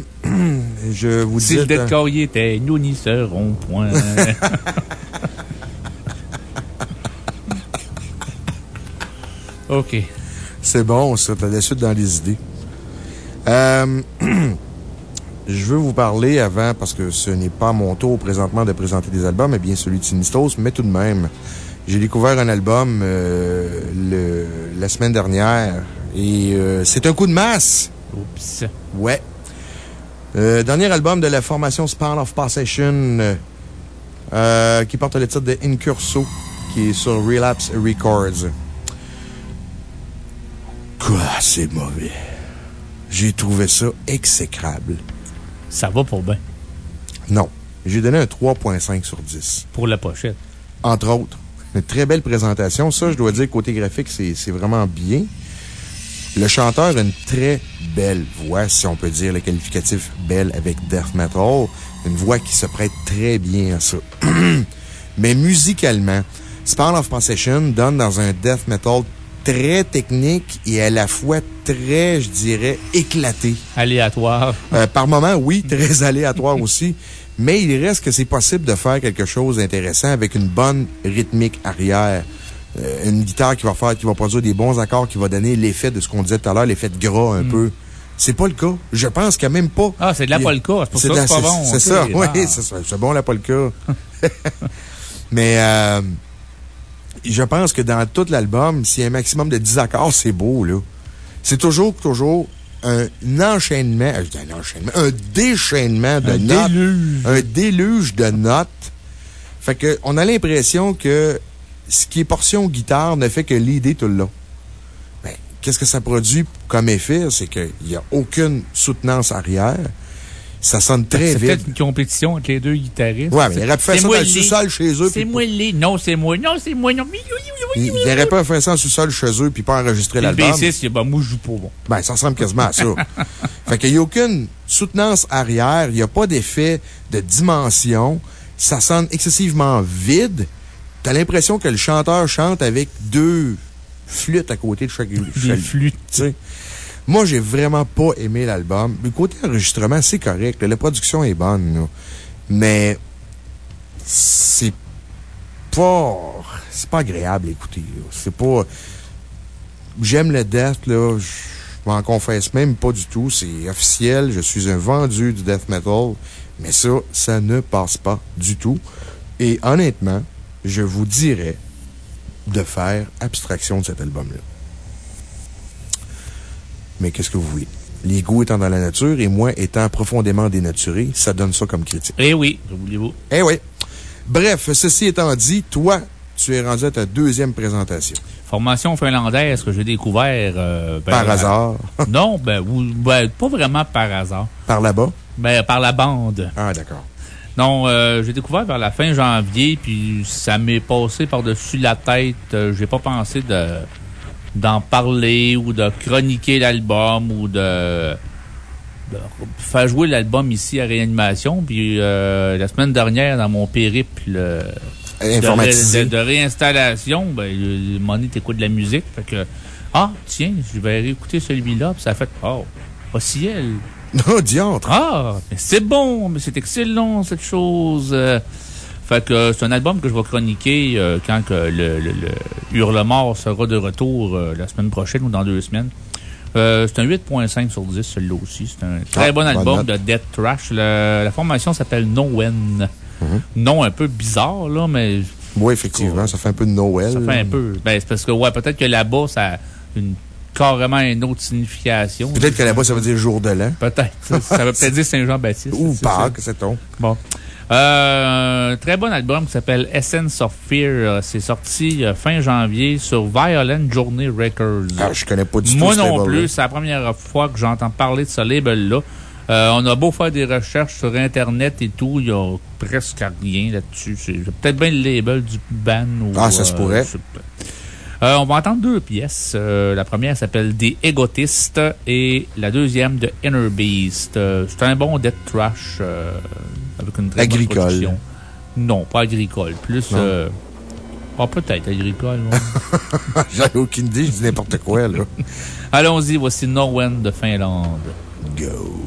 A: je vous dis.
B: Si le décor y était, nous n'y serons point. OK.
A: C'est bon, ça. T'as la suite dans les idées. Euh, je veux vous parler avant, parce que ce n'est pas mon tour présentement de présenter des albums, mais bien celui de Sinistos, mais tout de même. J'ai découvert un album euh, le, la semaine dernière et euh, c'est un coup de masse.
B: Oups.
A: Ouais. Euh, dernier album de la formation Spawn of Possession, qui porte le titre de Incurso, qui est sur Relapse Records. Quoi, c'est mauvais. J'ai trouvé ça exécrable.
B: Ça va pour bien.
A: Non. J'ai donné un 3.5 sur 10.
B: Pour la pochette.
A: Entre autres. Une très belle présentation. Ça, je dois dire, côté graphique, c'est vraiment bien. Le chanteur a une très belle voix, si on peut dire le qualificatif belle avec death metal. Une voix qui se prête très bien à ça. Mais musicalement, Spawn of Possession donne dans un death metal très technique et à la fois très, je dirais, éclaté.
B: Aléatoire.
A: Euh, par moments, oui, très aléatoire aussi. Mais il reste que c'est possible de faire quelque chose d'intéressant avec une bonne rythmique arrière. Euh, une guitare qui va faire, qui va produire des bons accords, qui va donner l'effet de ce qu'on disait tout à l'heure, l'effet de gras un peu. C'est pas le cas. Je pense qu'il n'y a même pas.
B: Ah, c'est de la polka. C'est pour ça que c'est pas bon.
A: C'est ça, oui,
B: Ah.
A: c'est ça. C'est bon la polka. Mais, euh, je pense que dans tout l'album, s'il y a un maximum de 10 accords, c'est beau, là. C'est toujours, toujours un enchaînement, euh, un enchaînement, un déchaînement de
B: Un
A: notes.
B: déluge.
A: Un déluge de notes. Fait que, on a l'impression que ce qui est portion guitare ne fait que l'idée tout le long. Ben, qu'est-ce que ça produit comme effet? C'est qu'il n'y a aucune soutenance arrière. Ça sonne très
B: C'est
A: vite.
B: peut-être une compétition entre les deux guitaristes.
A: Ouais, mais il aurait pu faire
B: C'est
A: ça dans le sous-sol chez eux,
B: C'est moi les. Non, c'est moi. Non, c'est moi. Non. Oui, oui, oui, oui,
A: Il
B: oui,
A: il aurait pas fait ça en sous-sol chez eux puis pas enregistrer
B: Le
A: l'album.
B: bassiste, il dit, ben, moi, je joue pas bon.
A: Ben, ça ressemble quasiment à ça. fait qu'il n'y a aucune soutenance arrière, il n'y a pas d'effet de dimension. Ça sonne excessivement vide. T'as l'impression que le chanteur chante avec deux flûtes à côté de chaque, chaque-
B: flûtes.
A: Moi, j'ai vraiment pas aimé l'album. Le côté enregistrement, c'est correct. La production est bonne, là. Mais c'est pas. C'est pas agréable à écouter. C'est pas. J'aime le death, là. Je m'en confesse même pas du tout. C'est officiel. Je suis un vendu du death metal. Mais ça, ça ne passe pas du tout. Et honnêtement, je vous dirais de faire abstraction de cet album-là. Mais qu'est-ce que vous voulez? Les goûts étant dans la nature et moi étant profondément dénaturé, ça donne ça comme critique.
B: Eh oui, voulez-vous.
A: Eh oui. Bref, ceci étant dit, toi, tu es rendu à ta deuxième présentation.
B: Formation finlandaise que j'ai découvert. euh, ben,
A: Par
B: euh,
A: hasard.
B: non, ben, ben, pas vraiment par hasard.
A: Par là-bas?
B: Ben, par la bande.
A: Ah, d'accord.
B: Non, euh, j'ai découvert vers la fin janvier, puis ça m'est passé par-dessus la tête. Euh, j'ai pas pensé de d'en parler ou de chroniquer l'album ou de, de faire jouer l'album ici à réanimation. Puis euh, la semaine dernière, dans mon périple euh, de, réinstallation, ben, le money t'écoute de la musique. Fait que, ah, tiens, je vais réécouter celui-là, puis ça a fait, oh, pas ciel.
A: Oh, diantre!
B: Ah, mais c'est bon, mais c'est excellent, cette chose. Euh, fait que euh, c'est un album que je vais chroniquer euh, quand que le, le, le Hurlemort sera de retour euh, la semaine prochaine ou dans deux semaines. Euh, c'est un 8.5 sur 10, celui-là aussi. C'est un très
A: Ah,
B: bon album de Death Trash. Le- la formation s'appelle Nowen. Nom un peu bizarre, là, mais.
A: Oui, effectivement, ça fait un peu de Noël.
B: Ça fait un peu. Ben, c'est parce que, ouais, peut-être que là-bas, ça a une, carrément une autre signification.
A: Peut-être que là-bas, ça veut dire jour de l'an.
B: Peut-être. Ça, veut peut-être dire Saint-Jean-Baptiste.
A: Ou Pâques,
B: ça.
A: c'est ton.
B: Bon. Euh, un très bon album qui s'appelle Essence of Fear. Euh, C'est sorti euh, fin janvier sur Violent Journey Records.
A: Ah, je connais pas du tout
B: Moi
A: ce
B: non plus. C'est la première fois que j'entends parler de ce label-là. Euh, on a beau faire des recherches sur Internet et tout, il y a presque rien là-dessus. C'est peut-être bien le label du band. Ou,
A: Ah, ça se
B: euh,
A: pourrait.
B: Euh, on va entendre deux pièces. Euh, la première s'appelle Des Égotistes et la deuxième de Inner Beast. Euh, c'est un bon death trash euh, avec une très bonne
A: Agricole.
B: production. Non, pas agricole. Plus. Euh, ah, peut-être agricole.
A: J'avais aucune idée, je dis n'importe quoi, là.
B: Allons-y, voici Norwen de Finlande.
A: Go.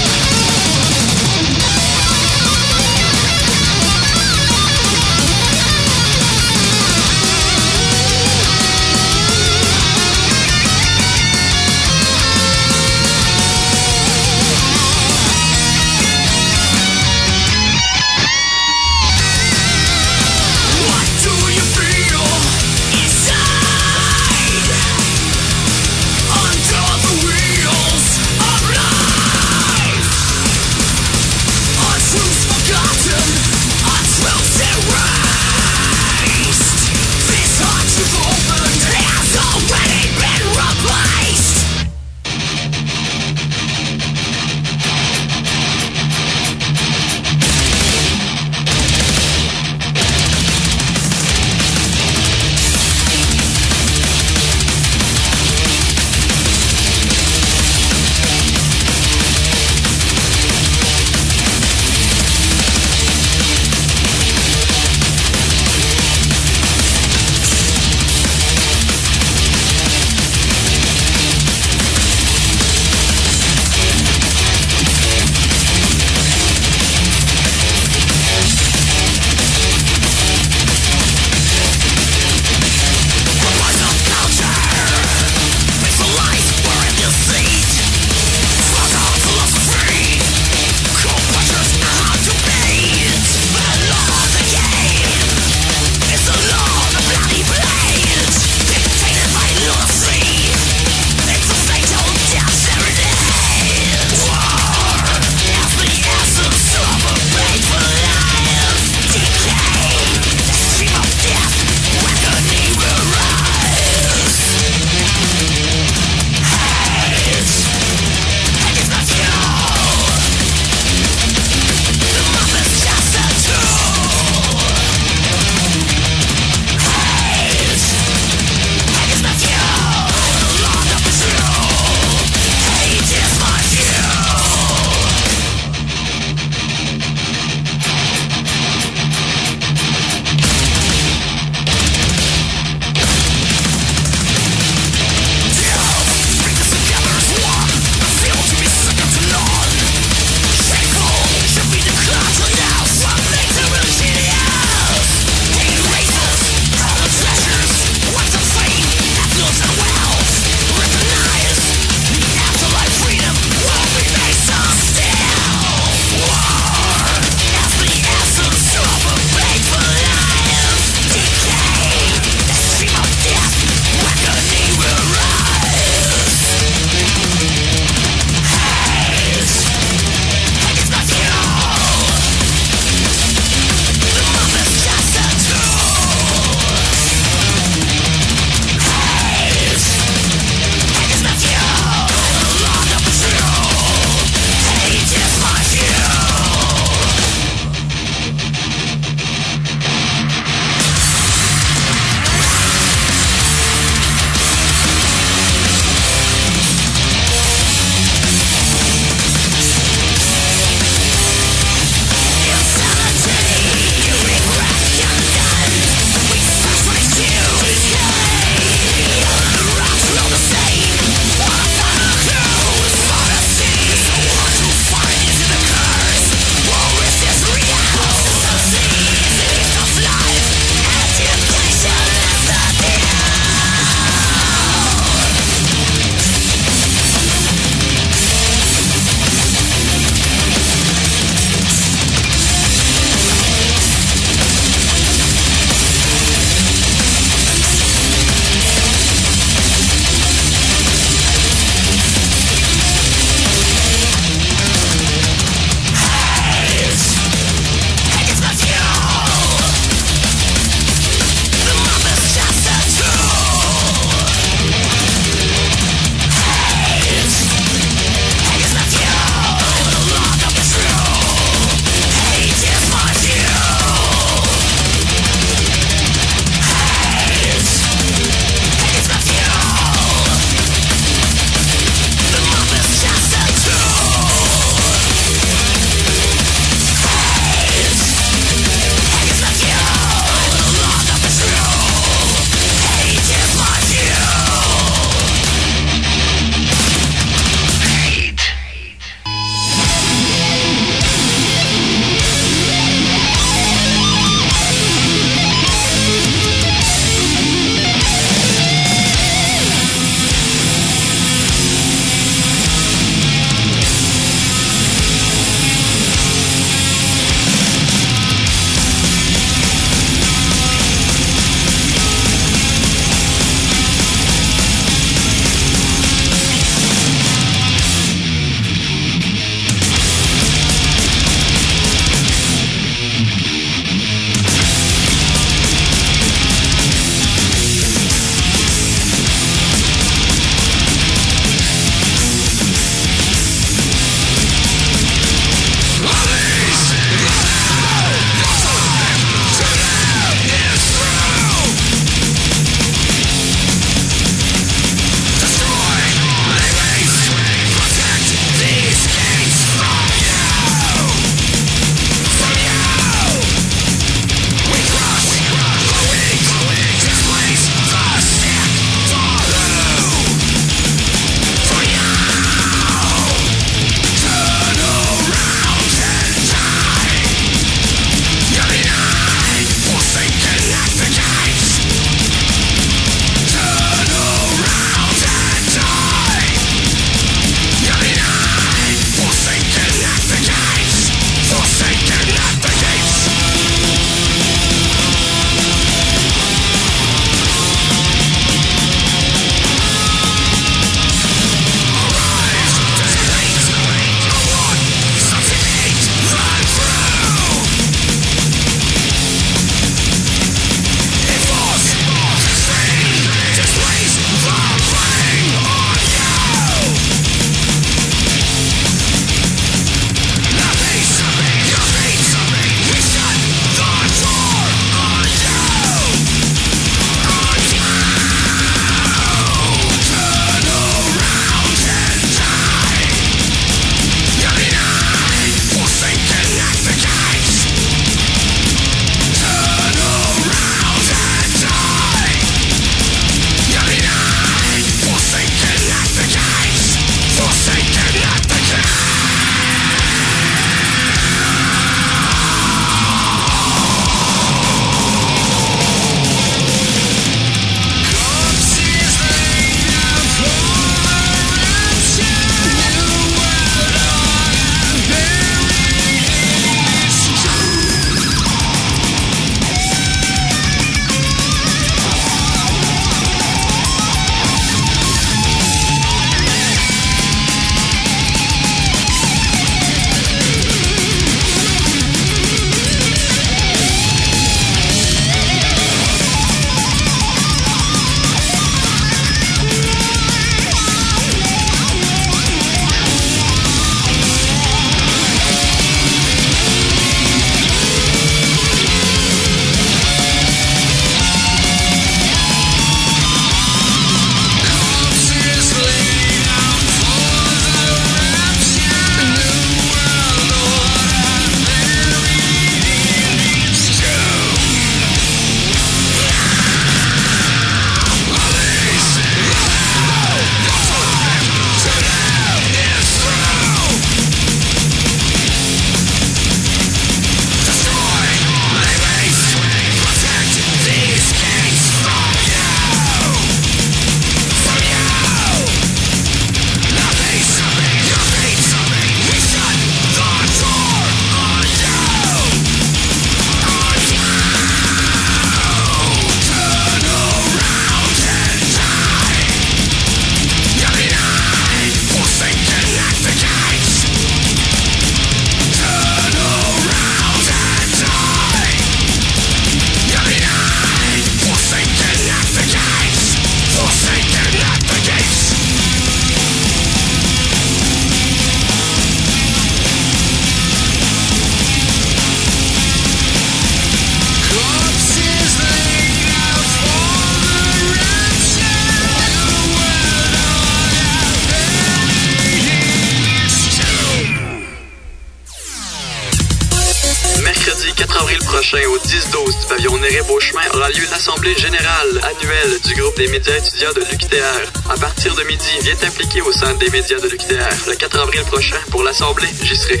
J: Des médias étudiants de l'UQTR. À partir de midi, viens t'impliquer au centre des médias de l'UQTR. Le 4 avril prochain, pour l'Assemblée, j'y serai.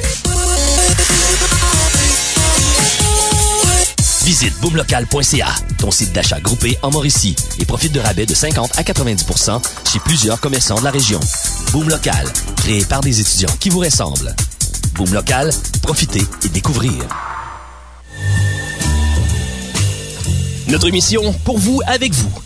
O: Visite boomlocal.ca, ton site d'achat groupé en Mauricie, et profite de rabais de 50 à 90% chez plusieurs commerçants de la région. Boom Local, créé par des étudiants qui vous ressemblent. Boom Local, profitez et découvrez.
C: Notre mission, pour vous, avec vous.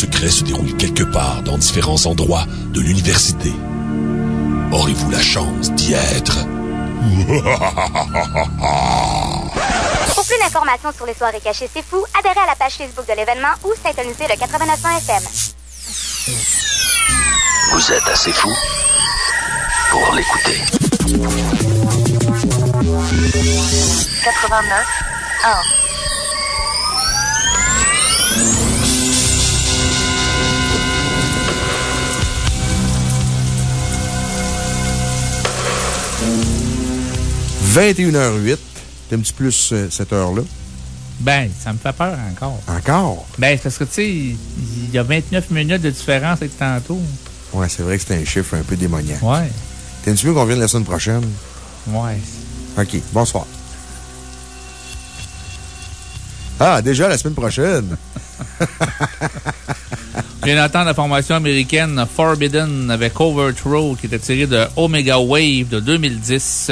P: secret se déroule quelque part dans différents endroits de l'université. Aurez-vous la chance d'y être?
Q: Pour plus d'informations sur les soirées cachées C'est Fou, adhérez à la page Facebook de l'événement ou syntonisez le 89.1 FM.
F: Vous êtes assez fou pour l'écouter.
K: 89 1.
A: – 21h08. T'aimes-tu plus euh, cette heure-là?
B: Ben, ça me fait peur encore.
A: Encore?
B: Ben, c'est parce que, tu sais, il y a 29 minutes de différence avec tantôt.
A: Ouais, c'est vrai que c'est un chiffre un peu démoniaque.
B: Ouais.
A: T'aimes-tu mieux qu'on vienne la semaine prochaine?
B: Ouais.
A: OK, bonsoir. Ah, déjà la semaine prochaine.
B: Je viens d'entendre la formation américaine Forbidden avec Overthrow qui était tirée de Omega Wave de 2010.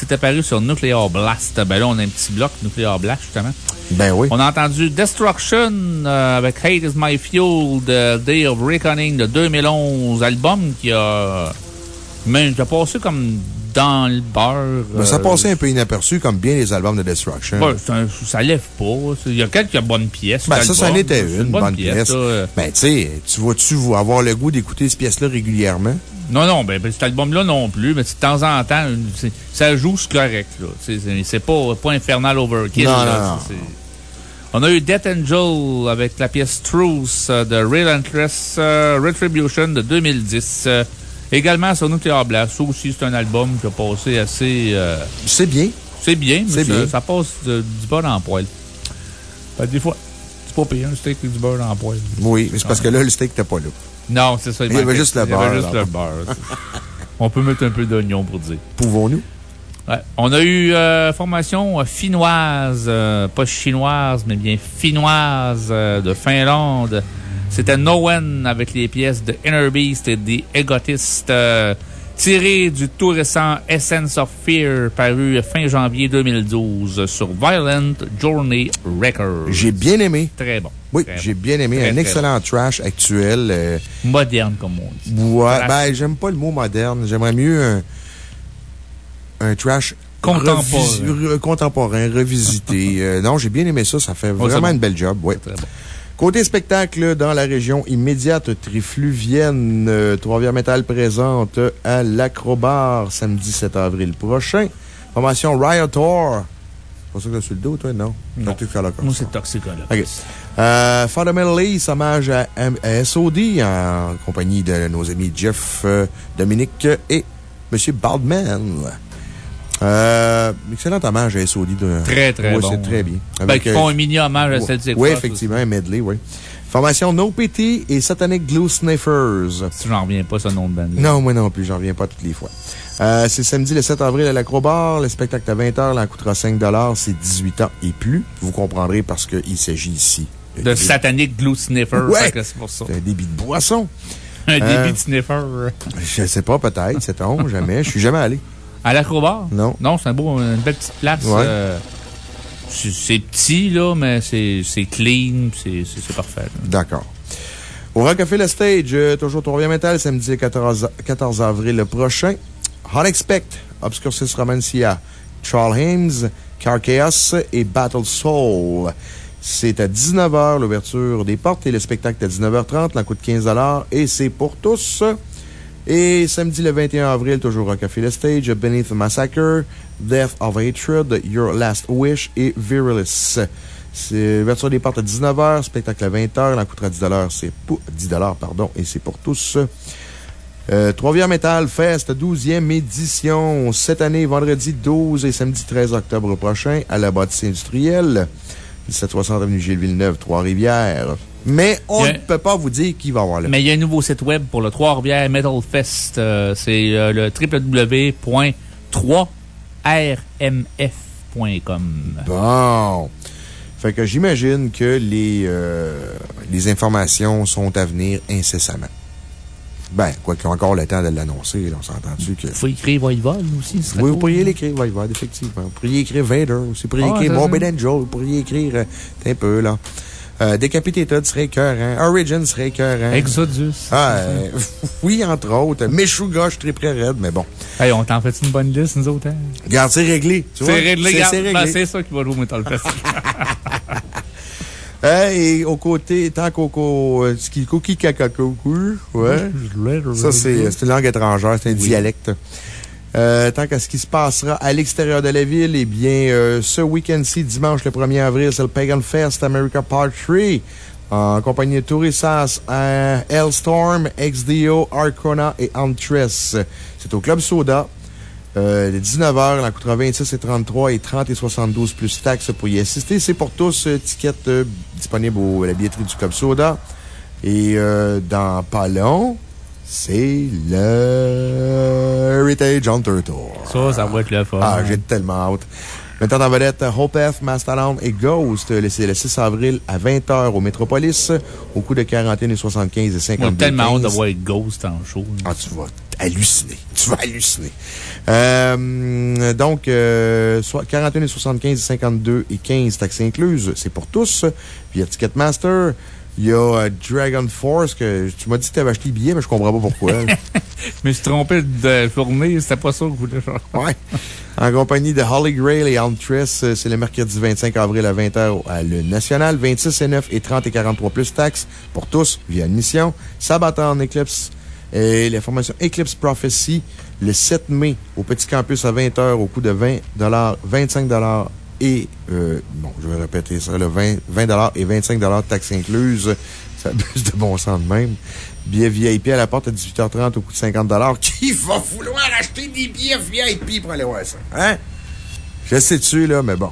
B: C'est apparu sur Nuclear Blast. Ben là, on a un petit bloc Nuclear Blast, justement.
A: Ben oui.
B: On a entendu Destruction euh, avec Hate is My Fuel de Day of Reckoning de 2011, album qui a, même, qui a passé comme dans le beurre.
A: Ben, ça
B: euh,
A: passait un peu inaperçu, comme bien les albums de Destruction.
B: Un- ça lève pas. Il y a quelques bonnes pièces.
A: Ben, ça, ça en était une, bonne pièce. Ben, tu sais, tu vas-tu vous avoir le goût d'écouter cette pièce-là régulièrement?
B: Non, non, ben, ben, cet album-là non plus, mais de temps en temps, ça joue, c'est correct, là. C'est- pas, pas Infernal Overkill.
A: Non,
B: là,
A: non,
B: On a eu Death Angel avec la pièce Truth de Relentless euh, Retribution de 2010. euh, également sur Nuclear Blast. Ça aussi, c'est un album qui a passé assez. euh,
A: c'est bien.
B: C'est bien, mais ça,
A: bien.
B: ça passe de- du beurre dans le poêle. Ben, des fois, c'est pas pire, un steak avec du beurre le poêle.
A: Oui, mais c'est parce que là, le steak n'était pas là.
B: Non, c'est ça.
A: Il y avait juste le
B: il y avait
A: beurre,
B: juste le beurre. On peut mettre un peu d'oignon pour dire.
A: Pouvons-nous?
B: Ouais. On a eu euh, formation euh, finnoise, euh, pas chinoise, mais bien finnoise euh, de Finlande. C'était Nowen avec les pièces de Inner Beast et des Égotistes, euh, tirées du tout récent Essence of Fear, paru fin janvier 2012 sur Violent Journey Records.
A: J'ai bien aimé.
B: Très bon.
A: Oui,
B: Très
A: j'ai
B: bon.
A: bien aimé.
B: Très,
A: un
B: très
A: excellent trash actuel. euh,
B: Moderne, comme on dit.
A: Ouais, ben, j'aime pas le mot moderne. J'aimerais mieux un, un trash
B: Contemporain.
A: revis- re- contemporain, revisité. Euh, non, j'ai bien aimé ça. Ça fait
B: c'est
A: vraiment
B: bon.
A: une belle job. Ouais. Côté spectacle, dans la région immédiate trifluvienne, euh, Trois-Rivières Métal présente à l'Acrobar samedi 7 avril prochain. Formation Riotor. C'est pas ça que sur le dos, toi? Non.
B: Non. Moi, c'est Toxicologue.
A: OK. Euh, hommage à, à SOD en compagnie de nos amis Jeff, euh, Dominique et M. Baldman. Euh, excellent hommage à SOD. De,
B: Très, très
A: Ouais,
B: bon.
A: C'est très bien.
B: Ben, qui font un mini hommage à Celtic
A: Oui, effectivement, un medley, oui. Formation No Pity et Satanic Glue Sniffers.
B: J'en reviens pas, ce nom de band.
A: Non, moi non plus, j'en reviens pas toutes les fois. Euh, c'est samedi le 7 avril à l'Acrobar. Le spectacle à 20h, il en coûtera 5 C'est 18 ans et plus. Vous comprendrez parce qu'il s'agit ici.
B: De Satanic Glue Sniffer.
A: Ouais.
B: C'est pour ça.
A: C'est un débit de boisson.
B: Un
A: Euh,
B: débit de sniffer.
A: Je sais pas, peut-être, c'est on, jamais. Je suis jamais allé.
B: À l'Acrobar?
A: Non.
B: Non, c'est un beau, une belle petite place.
A: Ouais.
B: euh, c'est petit, là, mais c'est clean, c'est parfait.
A: D'accord. Au Rock Café Le Stage, euh, toujours Trois-Rivières Metal, samedi le 14, 14 avril prochain. Hot Expect, Obscurcis Romancia, Charles Hames, Carchaos et Battle Soul. C'est à 19h l'ouverture des portes et le spectacle est à 19h30. L'en coûte 15 et c'est pour tous. Et samedi le 21 avril, toujours au Café Le Stage, Beneath the Massacre, Death of Hatred, Your Last Wish et Virilis. C'est l'ouverture des portes à 19h, spectacle à 20h, l'en coûtera 10 c'est pour, 10 pardon, et c'est pour tous. Euh, Trois-Rivières Metal Fest, 12e édition, cette année, vendredi 12 et samedi 13 octobre prochain, à la bâtisse industrielle, 1760 avenue Gilles Villeneuve, Trois-Rivières. Mais on ne peut pas vous dire qui va avoir le
B: Mais il y a un nouveau site web pour le Trois-Rivières Metal Fest. Euh, c'est euh, le www.3rmf.com.
A: Bon. Fait que j'imagine que les, euh, les informations sont à venir incessamment. Ben, quoi qu'il y ait encore le temps de l'annoncer, on s'entend-tu que.
B: Il faut écrire Voivod aussi. ce serait
A: Oui, vous pourriez l'écrire, Voivod, effectivement. Vous pourriez écrire Vader aussi. Vous pourriez
B: Ah,
A: écrire
B: c'est
A: Morbid. Angel. Vous pourriez écrire, un peu, là. Euh, Decapitated serait écœurant. Origin serait écœurant.
B: Exodus.
A: Ah, euh, oui, entre autres. Meshuga, je suis très raide, mais bon.
B: Hey, on t'en fait une bonne liste, nous autres? hein?
A: Regarde, c'est réglé.
B: C'est
A: vois?
B: réglé,
A: C'est
B: regarde.
A: c'est
B: Ben,
A: réglé.
B: C'est ça qui va jouer au Metal Fest.
A: Hein, et au côté, tant qu'au euh, ce qui cookie cacaco, ouais. Ça, c'est c'est une langue étrangère, c'est un dialecte. Euh, tant qu'à ce qui se passera à l'extérieur de la ville, eh bien, euh, ce week-end-ci, dimanche le 1er avril, c'est le Pagan Fest America Part 3 en compagnie de Tourissas, euh, Hellstorm, XDO, Arcona et Antress. C'est au Club Soda. Euh, les 19h, l'en coûtera 26 et 33 et 30 et 72 plus taxes pour y assister. C'est pour tous, euh, ticket disponible à la billetterie du Club Soda. Et dans pas long, c'est le Heritage Hunter Tour.
B: Ça, ça va être le fun.
A: Ah, j'ai tellement hâte. Maintenant, en vedette, Hopeth, Mastodon et Ghost. Le- C'est le 6 avril à 20h au Métropolis, au coût de 41 et 75 et 52
B: On a tellement hâte de
A: 15.
B: voir Ghost en show.
A: Ah, tu vas halluciner. Tu vas halluciner. Euh, donc, euh, soit 41 et 75 et 52 et 15 taxes incluses. C'est pour tous. Puis il y a Ticketmaster. Il y a euh, Dragon Force que tu m'as dit que tu avais acheté le billet, mais je comprends pas pourquoi.
B: Je me suis trompé de journée, c'était pas ça que je voulais faire.
A: Ouais. En compagnie de Holly Grail et Altress, euh, c'est le mercredi 25 avril à 20h à le National. 26 et 9 et 30 et 43 plus taxes pour tous via admission. Sabaton Eclipse et la formation Eclipse Prophecy le 7 mai au Petit Campus à 20h au coût de 20 25 et, euh, bon, je vais répéter ça, le 20, 20 et 25 taxes incluses. Ça abuse de bon sens de même. Billet VIP à la porte à 18h30 au coût de 50 Qui va vouloir acheter des billets VIP pour aller voir ça? Hein? Je sais dessus, là, mais bon.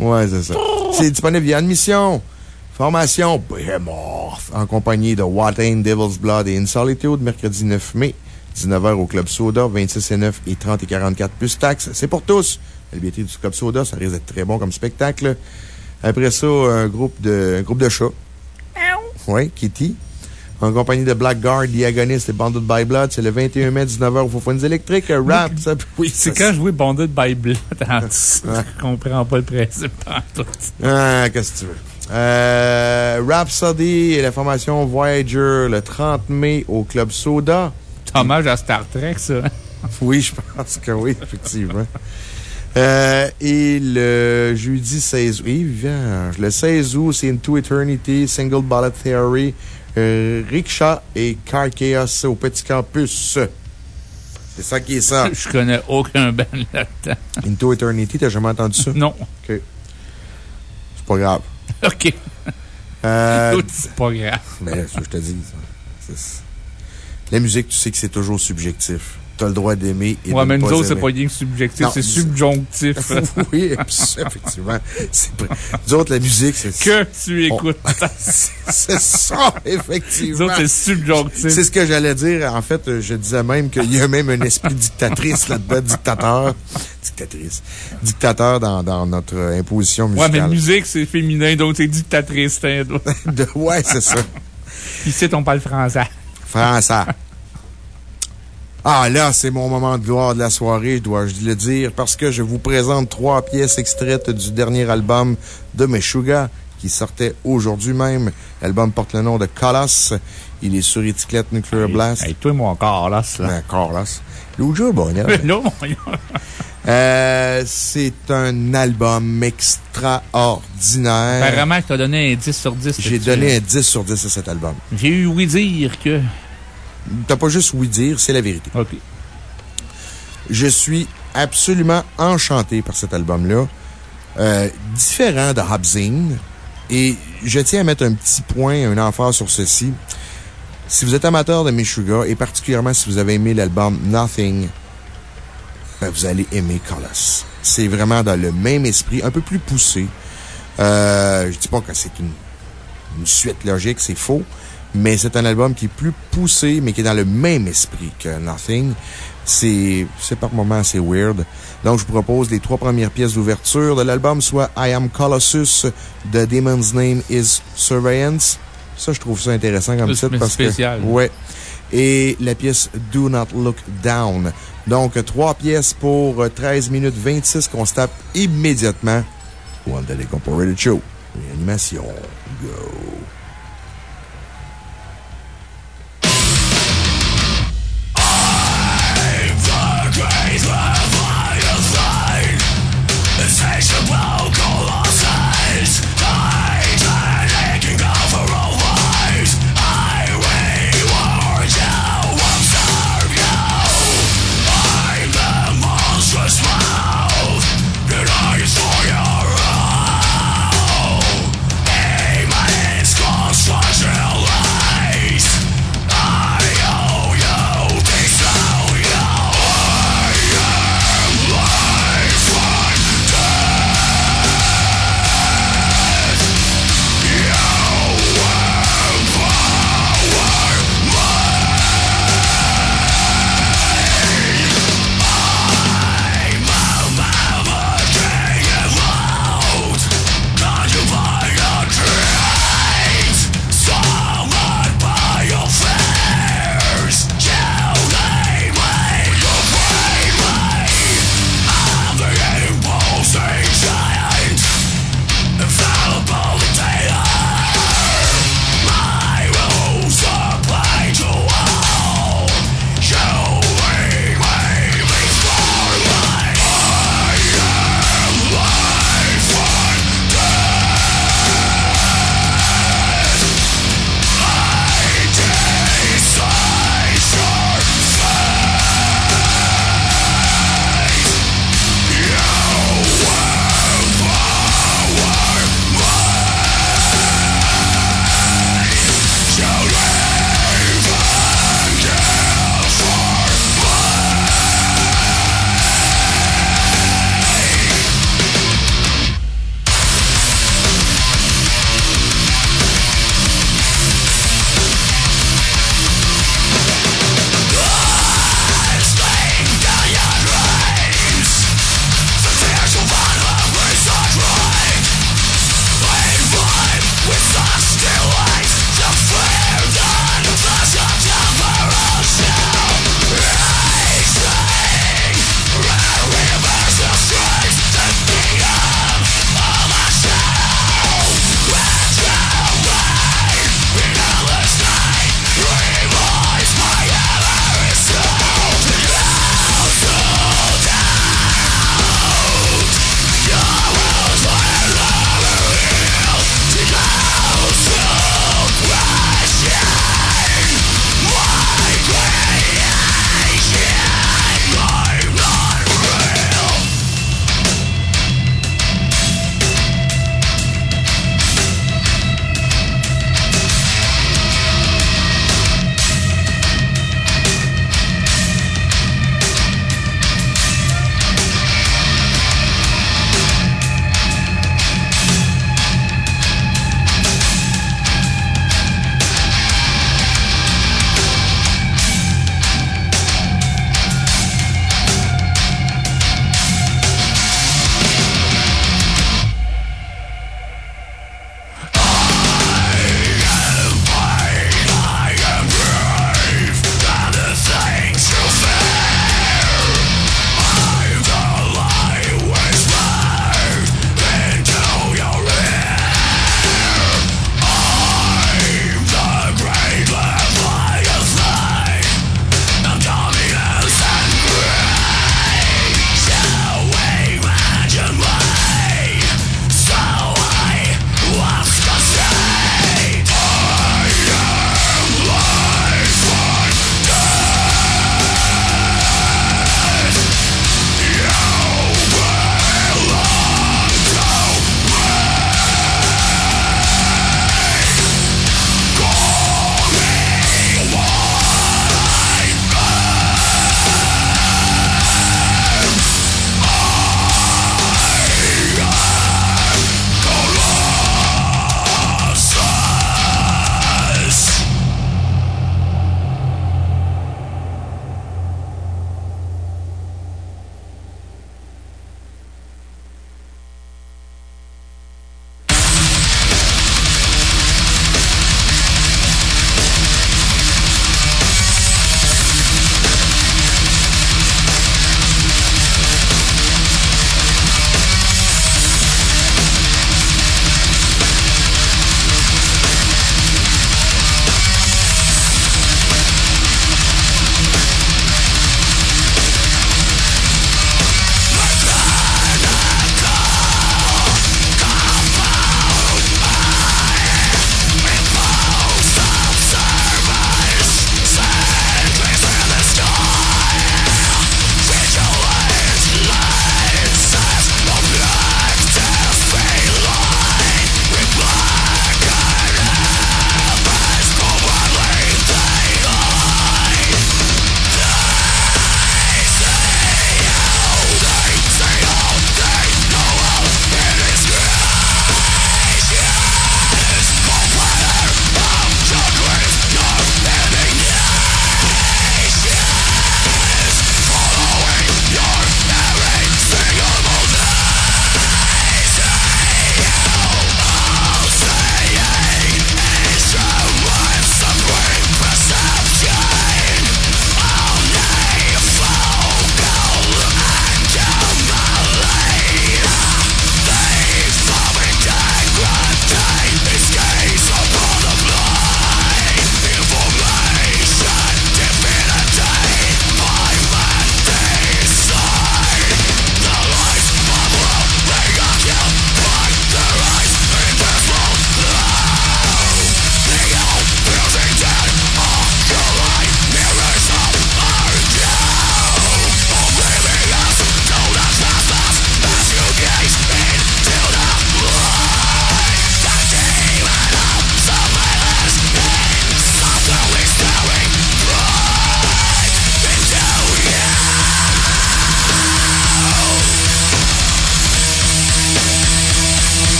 A: Ouais, c'est ça. C'est disponible via admission. Formation Behemoth en compagnie de Watain, Devil's Blood et Insolitude, mercredi 9 mai, 19h au Club Soda, 26 et 9 et 30 et 44 plus taxes. C'est pour tous. Billetterie du Club Soda, ça risque d'être très bon comme spectacle. Après ça, un groupe de, un groupe de chats. Oui, Kitty. En compagnie de Blackguard, Diagonist et Banded by Blood, c'est le 21 mai, 19h au Faux électriques. Rap, ça, oui,
B: C'est quand je jouais Bonded by Blood. Je comprends pas le principe.
A: Ah, qu'est-ce que tu veux? Euh, Rhapsody et la formation Voyager le 30 mai au Club Soda.
B: Hommage à Star Trek, ça.
A: Oui, je pense que oui, effectivement. Euh, et le jeudi 16 août, oui, vierge, le 16 août, c'est Into Eternity, Single Bullet Theory, euh, Rickshaw et Car Chaos au Petit Campus. C'est ça qui est ça.
B: Je connais aucun band là-dedans.
A: Into Eternity, t'as jamais entendu ça?
B: Non.
A: OK. C'est pas grave.
B: OK.
A: Euh,
B: c'est pas grave.
A: Mais ça, je te dis. La musique, tu sais que c'est toujours subjectif. T'as le droit d'aimer et
B: Ouais,
A: de
B: mais nous
A: pas
B: autres, c'est pas rien que subjectif, c'est subjonctif.
A: oui, effectivement. Nous autres, la musique, c'est.
B: Que tu
A: On-
B: écoutes.
A: c'est ça, effectivement.
B: Nous autres, c'est subjonctif.
A: C'est ce que j'allais dire. En fait, je disais même qu'il y a même un esprit dictatrice là-dedans, dictateur. Dictatrice. Dictateur dans, dans notre imposition
B: Ouais,
A: musicale.
B: mais musique, c'est féminin, donc c'est dictatrice. hein.
A: De- ouais, c'est ça.
B: Ici, on parle français.
A: Français. Ah, là, c'est mon moment de gloire de la soirée, dois-je le dire, parce que je vous présente trois pièces extraites du dernier album de Meshuga, qui sortait aujourd'hui même. L'album porte le nom de Colossus. Il est sur étiquette Nuclear Blast.
B: Hey, toi, mon Carlos, là.
A: Ben, Carlos. L'autre bon, Euh, c'est un album extraordinaire.
B: Apparemment que t'as donné un 10 sur 10.
A: J'ai donné un 10 sur 10 à cet album.
B: J'ai eu oui dire que.
A: T'as pas juste oui dire, c'est la vérité.
B: OK.
A: Je suis absolument enchanté par cet album-là. Euh, différent de Hobzine. Et je tiens à mettre un petit point, un emphase sur ceci. Si vous êtes amateur de Meshuga, et particulièrement si vous avez aimé l'album Nothing, ben, vous allez aimer Colossus. C'est vraiment dans le même esprit, un peu plus poussé. Euh, je dis pas que c'est une, une suite logique, c'est faux. Mais c'est un album qui est plus poussé, mais qui est dans le même esprit que Nothing. C'est, c'est par moments assez weird. Donc, je vous propose les trois premières pièces d'ouverture de l'album, soit I Am Colossus, The Demon's Name is Surveillance. Ça, je trouve ça intéressant comme titre parce
B: spécial.
A: que. Ouais. Et la pièce Do Not Look Down. Donc, trois pièces pour euh, 13 minutes 26 qu'on se tape immédiatement. One Incorporated Show. Réanimation. Go.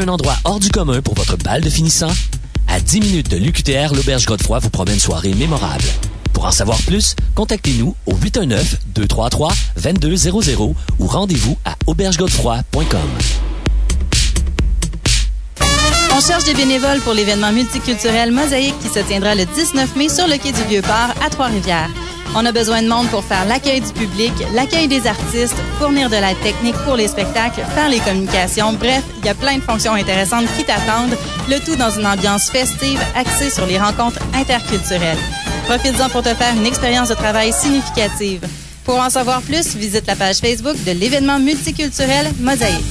O: Un endroit hors du commun pour votre bal de finissant? À 10 minutes de l'UQTR, l'Auberge Godefroy vous promet une soirée mémorable. Pour en savoir plus, contactez-nous au 819-233-2200 ou rendez-vous à aubergegodefroy.com.
G: On cherche des bénévoles pour l'événement multiculturel Mosaïque qui se tiendra le 19 mai sur le quai du Vieux-Port à Trois-Rivières. On a besoin de monde pour faire l'accueil du public, l'accueil des artistes, fournir de la technique pour les spectacles, faire les communications. Bref, il y a plein de fonctions intéressantes qui t'attendent, le tout dans une ambiance festive axée sur les rencontres interculturelles. Profites-en pour te faire une expérience de travail significative. Pour en savoir plus, visite la page Facebook de l'événement multiculturel Mosaïque.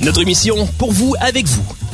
C: Notre mission, pour vous, avec vous.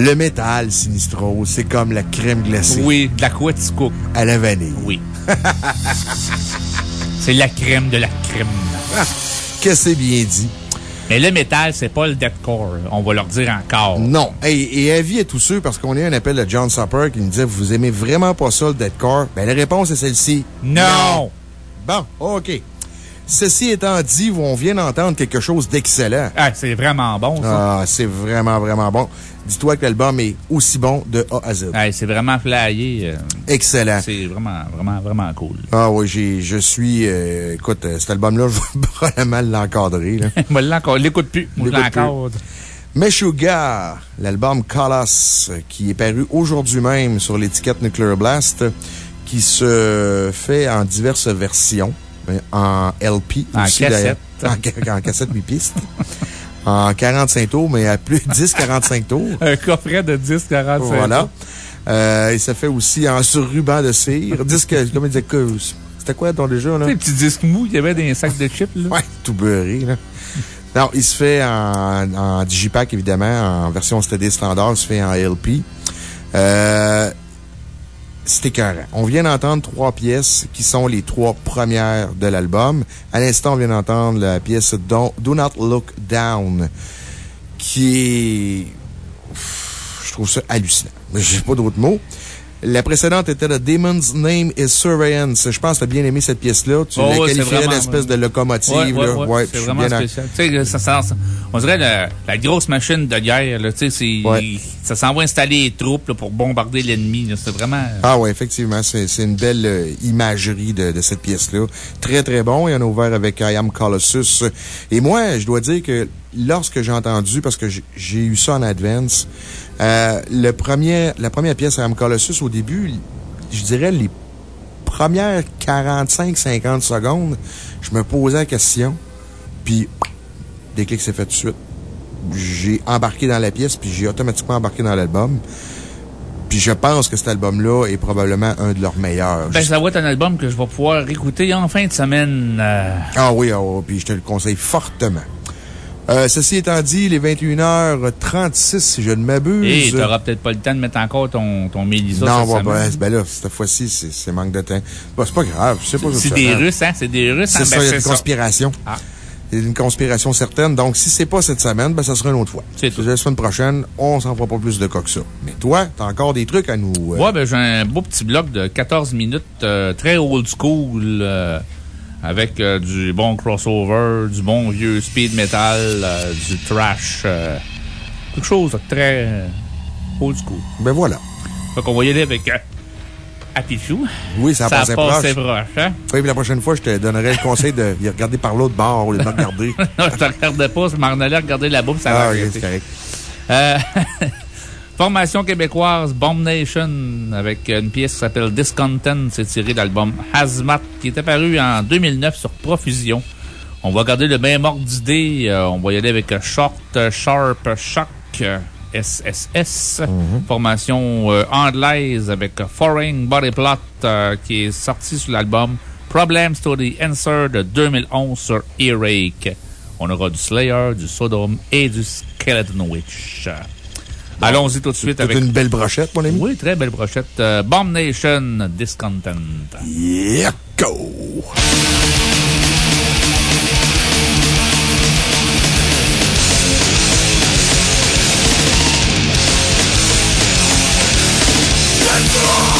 A: Le métal, Sinistro, c'est comme la crème glacée.
B: Oui, de la Quetzalcoatl.
A: À la vanille.
B: Oui. c'est la crème de la crème.
A: que c'est bien dit.
B: Mais le métal, c'est pas le deathcore. On va leur dire encore.
A: Non. Et, et avis à tous ceux, parce qu'on a eu un appel de John Supper qui nous disait Vous aimez vraiment pas ça, le deathcore? Ben, la réponse est celle-ci.
B: Non.
A: Bon, OK. Ceci étant dit, on vient d'entendre quelque chose d'excellent.
B: Ah, c'est vraiment bon, ça.
A: Ah, c'est vraiment, vraiment bon. Dis-toi que l'album est aussi bon de A à Z.
B: Ah, c'est vraiment flyé. euh,
A: Excellent.
B: C'est vraiment, vraiment, vraiment cool.
A: Ah oui, j'ai, je suis, euh, écoute, euh, cet album-là, je vais probablement l'encadrer, là.
B: Moi, l'encore, l'écoute plus. Moi, je l'encadre.
A: Meshuggah, l'album Colossus, qui est paru aujourd'hui même sur l'étiquette Nuclear Blast, qui se fait en diverses versions, en LP
B: En
A: aussi,
B: cassette.
A: d'ailleurs. En, en cassette 8 pistes. en 45 tours, mais à plus 10-45 tours.
B: Un coffret de 10, 45.
A: Voilà. Euh, et ça fait aussi en sur ruban de cire. Disque, comme il disait, que- c'était quoi ton déjà, là?
B: Les petits disques mous, il y avait des sacs de chips, là.
A: Ouais, tout beurré, là. Non, il se fait en, en Digipack, évidemment, en version CD standard, il se fait en LP. Euh, c'est écœurant. On vient d'entendre trois pièces qui sont les trois premières de l'album. À l'instant, on vient d'entendre la pièce Do Not Look Down, qui est. Je trouve ça hallucinant. J'ai pas d'autres mots. La précédente était The Demon's Name is Surveillance. Je pense que tu as bien aimé cette pièce-là. Tu
B: Oh,
A: la
B: ouais, vraiment-
A: d'espèce de locomotive.
B: Ouais, ouais,
A: là.
B: ouais,
A: Ouais,
B: c'est vraiment spécial. Tu sais, ça, on dirait la, la grosse machine de guerre, là. Tu sais, c'est- ça s'en va installer les troupes, là, pour bombarder l'ennemi. C'est vraiment.
A: Ah oui, effectivement, c'est une belle euh, imagerie de, de cette pièce-là. Très, très bon. Il y en a ouvert avec I Am Colossus. Et moi, je dois dire que lorsque j'ai entendu, parce que j'ai- eu ça en advance, euh, le premier, la première pièce Am Colossus, au début, je dirais les premières 45-50 secondes, je me posais la question, puis déclic s'est fait tout de suite. J'ai embarqué dans la pièce, puis j'ai automatiquement embarqué dans l'album. Puis je pense que cet album-là est probablement un de leurs meilleurs.
B: Ben, ça va être un album que je vais pouvoir écouter en fin de semaine. euh,
A: Ah oui, ah oui, puis je te le conseille fortement. Euh, ceci étant dit, les 21h36, si je ne m'abuse.
B: Et t'auras peut-être pas le temps de mettre encore ton, ton.
A: Non,
B: cette
A: bah,
B: semaine.
A: ben, là, cette fois-ci, c'est manque de temps. Bah, c'est pas grave, c'est pas
B: C'est
A: grave.
B: des Russes, hein? C'est des Russes, hein?
A: C'est
B: Ben,
A: ça, il y a
B: c'est
A: une conspiration.
B: Ah.
A: Une conspiration certaine. Donc, si c'est pas cette semaine, ben, ça sera une autre fois.
B: C'est
A: La semaine prochaine, on s'en fera pas plus de cas que ça. Mais toi, t'as encore des trucs à nous... euh,
B: Ouais, ben, j'ai un beau petit bloc de 14 minutes, euh, très old school, euh, avec euh, du bon crossover, du bon vieux speed metal, euh, du trash, euh, quelque chose de très old school.
A: Ben voilà.
B: Fait qu'on va y aller avec euh, Happy Few.
A: Oui, ça,
B: Ça
A: passait proche.
B: proche, hein?
A: Oui, la prochaine fois, je te donnerai le conseil de regarder par l'autre bord au lieu de regarder.
B: non, je te regardais pas, je m'en allais regarder la bouffe, ça
A: Ah,
B: va
A: ok,
B: arrêter.
A: c'est correct.
B: Formation québécoise Bomb Nation avec une pièce qui s'appelle Discontent. C'est tiré de l'album Hazmat qui est apparu en 2009 sur Profusion. On va garder le même ordre d'idée. Euh, on va y aller avec Short, Sharp, Shock, SSS. Formation euh, anglaise avec Foreign Body Plot euh, qui est sorti sur l'album Problems to the Answer de 2011 sur Earache. On aura du Slayer, du Sodom et du Skeleton Witch. Allons-y tout de suite avec.
A: une belle brochette, mon ami.
B: Oui, très belle brochette. Euh, Bomb Nation Discontent.
A: Yeah, go!
R: Time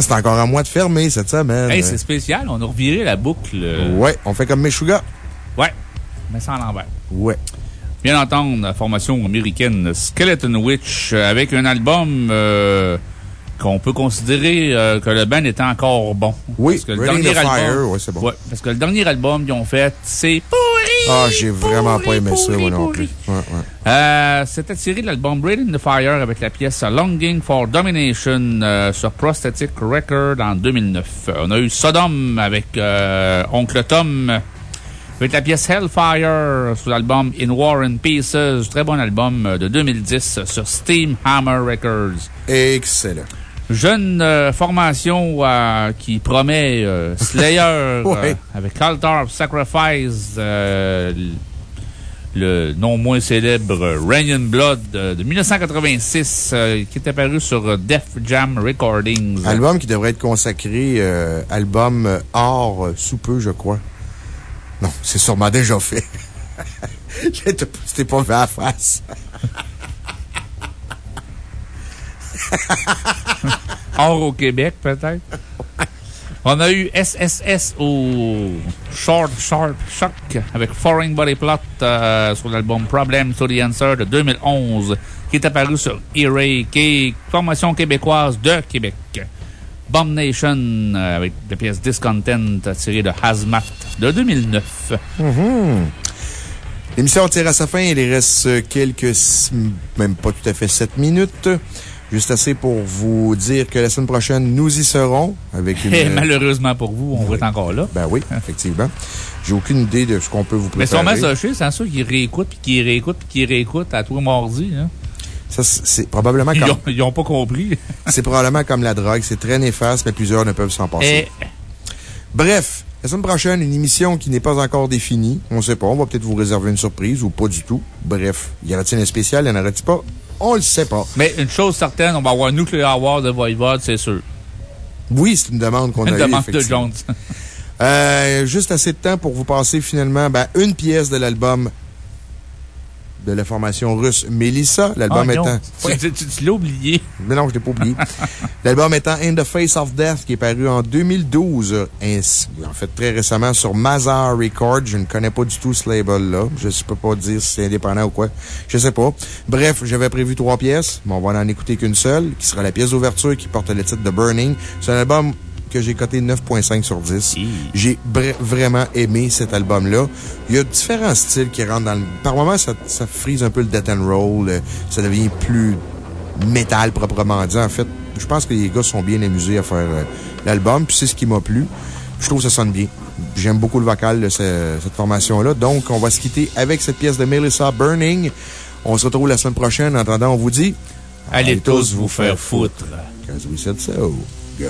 A: Ah, c'est encore à moi de fermer cette semaine.
B: Hey, c'est spécial, on a reviré la boucle.
A: Ouais, on fait comme Meshuga.
B: Ouais, mais sans l'envers.
A: Ouais.
B: Bien entendu, la formation américaine Skeleton Witch euh, avec un album euh, qu'on peut considérer euh, que le band était encore bon.
A: Oui,
B: parce que le dernier
A: Fire,
B: album,
A: ouais, c'est bon.
B: Ouais, parce que le dernier album qu'ils ont fait, c'est pourri!
A: Ah, j'ai vraiment pas aimé ça, moi non plus. Ouais, ouais.
B: Euh, C'était tiré de l'album Braid in the Fire avec la pièce Longing for Domination euh, sur Prosthetic Record en 2009. Euh, On a eu Sodom avec euh, Oncle Tom avec la pièce Hellfire sur l'album In War and Pieces. Très bon album euh, de 2010 sur Steam Hammer Records.
A: Excellent.
B: Jeune euh, formation euh, qui promet euh, Slayer
A: Ouais.
B: avec Altar of Sacrifice, le non moins célèbre Rain and Blood de 1986 euh, qui est apparu sur Def Jam Recordings.
A: Album qui devrait être consacré, euh, album euh, hors euh, sous peu, je crois. Non, c'est sûrement déjà fait. Je t'ai- pas fait à la face.
B: Or au Québec, peut-être? On a eu SSS au Short Sharp Shock avec Foreign Body Plot euh, sur l'album Problem to the Answer de 2011 qui est apparu sur E-Ray, qui formation québécoise de Québec. Bomb Nation euh, avec la pièce Discontent tirée de Hazmat de 2009.
A: Mhm. L'émission tire à sa fin. Il reste quelques, même pas tout à fait 7 minutes. Juste assez pour vous dire que la semaine prochaine, nous y serons avec une.
B: Et malheureusement pour vous, on va être encore là.
A: Ben oui, effectivement. J'ai aucune idée de ce qu'on peut vous
B: Mais
A: préparer.
B: sûrement Soché, c'est sûr qu'ils réécoutent, puis qu'ils réécoutent, puis qu'ils réécoutent à tous les mardis. Hein.
A: Ça, c'est probablement comme.
B: ils ont pas compris.
A: C'est probablement comme la drogue. C'est très néfaste, mais plusieurs ne peuvent s'en passer.
B: Et
A: Bref, la semaine prochaine, une émission qui n'est pas encore définie. On sait pas. On va peut-être vous réserver une surprise ou pas du tout. Bref, y aura-t-il un spécial? Y en aura-t-il pas? On le sait pas.
B: Mais une chose certaine, on va avoir Nuclear War de Voivode, c'est sûr.
A: Oui, c'est une demande qu'on a
B: Une demande de
A: effectivement.
B: Jones.
A: Euh, juste assez de temps pour vous passer finalement ben, une pièce de l'album de la formation russe Melissa. L'album
B: Ah,
A: étant.
B: Tu, tu- tu- tu l'as oublié.
A: Mais non, je l'ai pas oublié. L'album étant In the Face of Death, qui est paru en 2012, euh, ainsi- en fait très récemment sur Mazar Records. Je ne connais pas du tout ce label-là. Je ne peux pas dire si c'est indépendant ou quoi. Je sais pas. Bref, j'avais prévu trois pièces, mais on va en écouter qu'une seule, qui sera la pièce d'ouverture qui porte le titre de Burning. C'est un album que j'ai coté 9.5 sur 10. J'ai vraiment aimé cet album-là. Il y a différents styles qui rentrent dans le... Par moments, ça, ça frise un peu le death and roll. euh, Ça devient plus métal proprement dit. En fait, je pense que les gars sont bien amusés à faire euh, l'album, puis c'est ce qui m'a plu. Je trouve que ça sonne bien. J'aime beaucoup le vocal de ce- cette formation-là. Donc, on va se quitter avec cette pièce de Melissa Burning. On se retrouve la semaine prochaine. En attendant, on vous dit...
B: Allez tous vous faire foutre.
A: Because we said so. Go.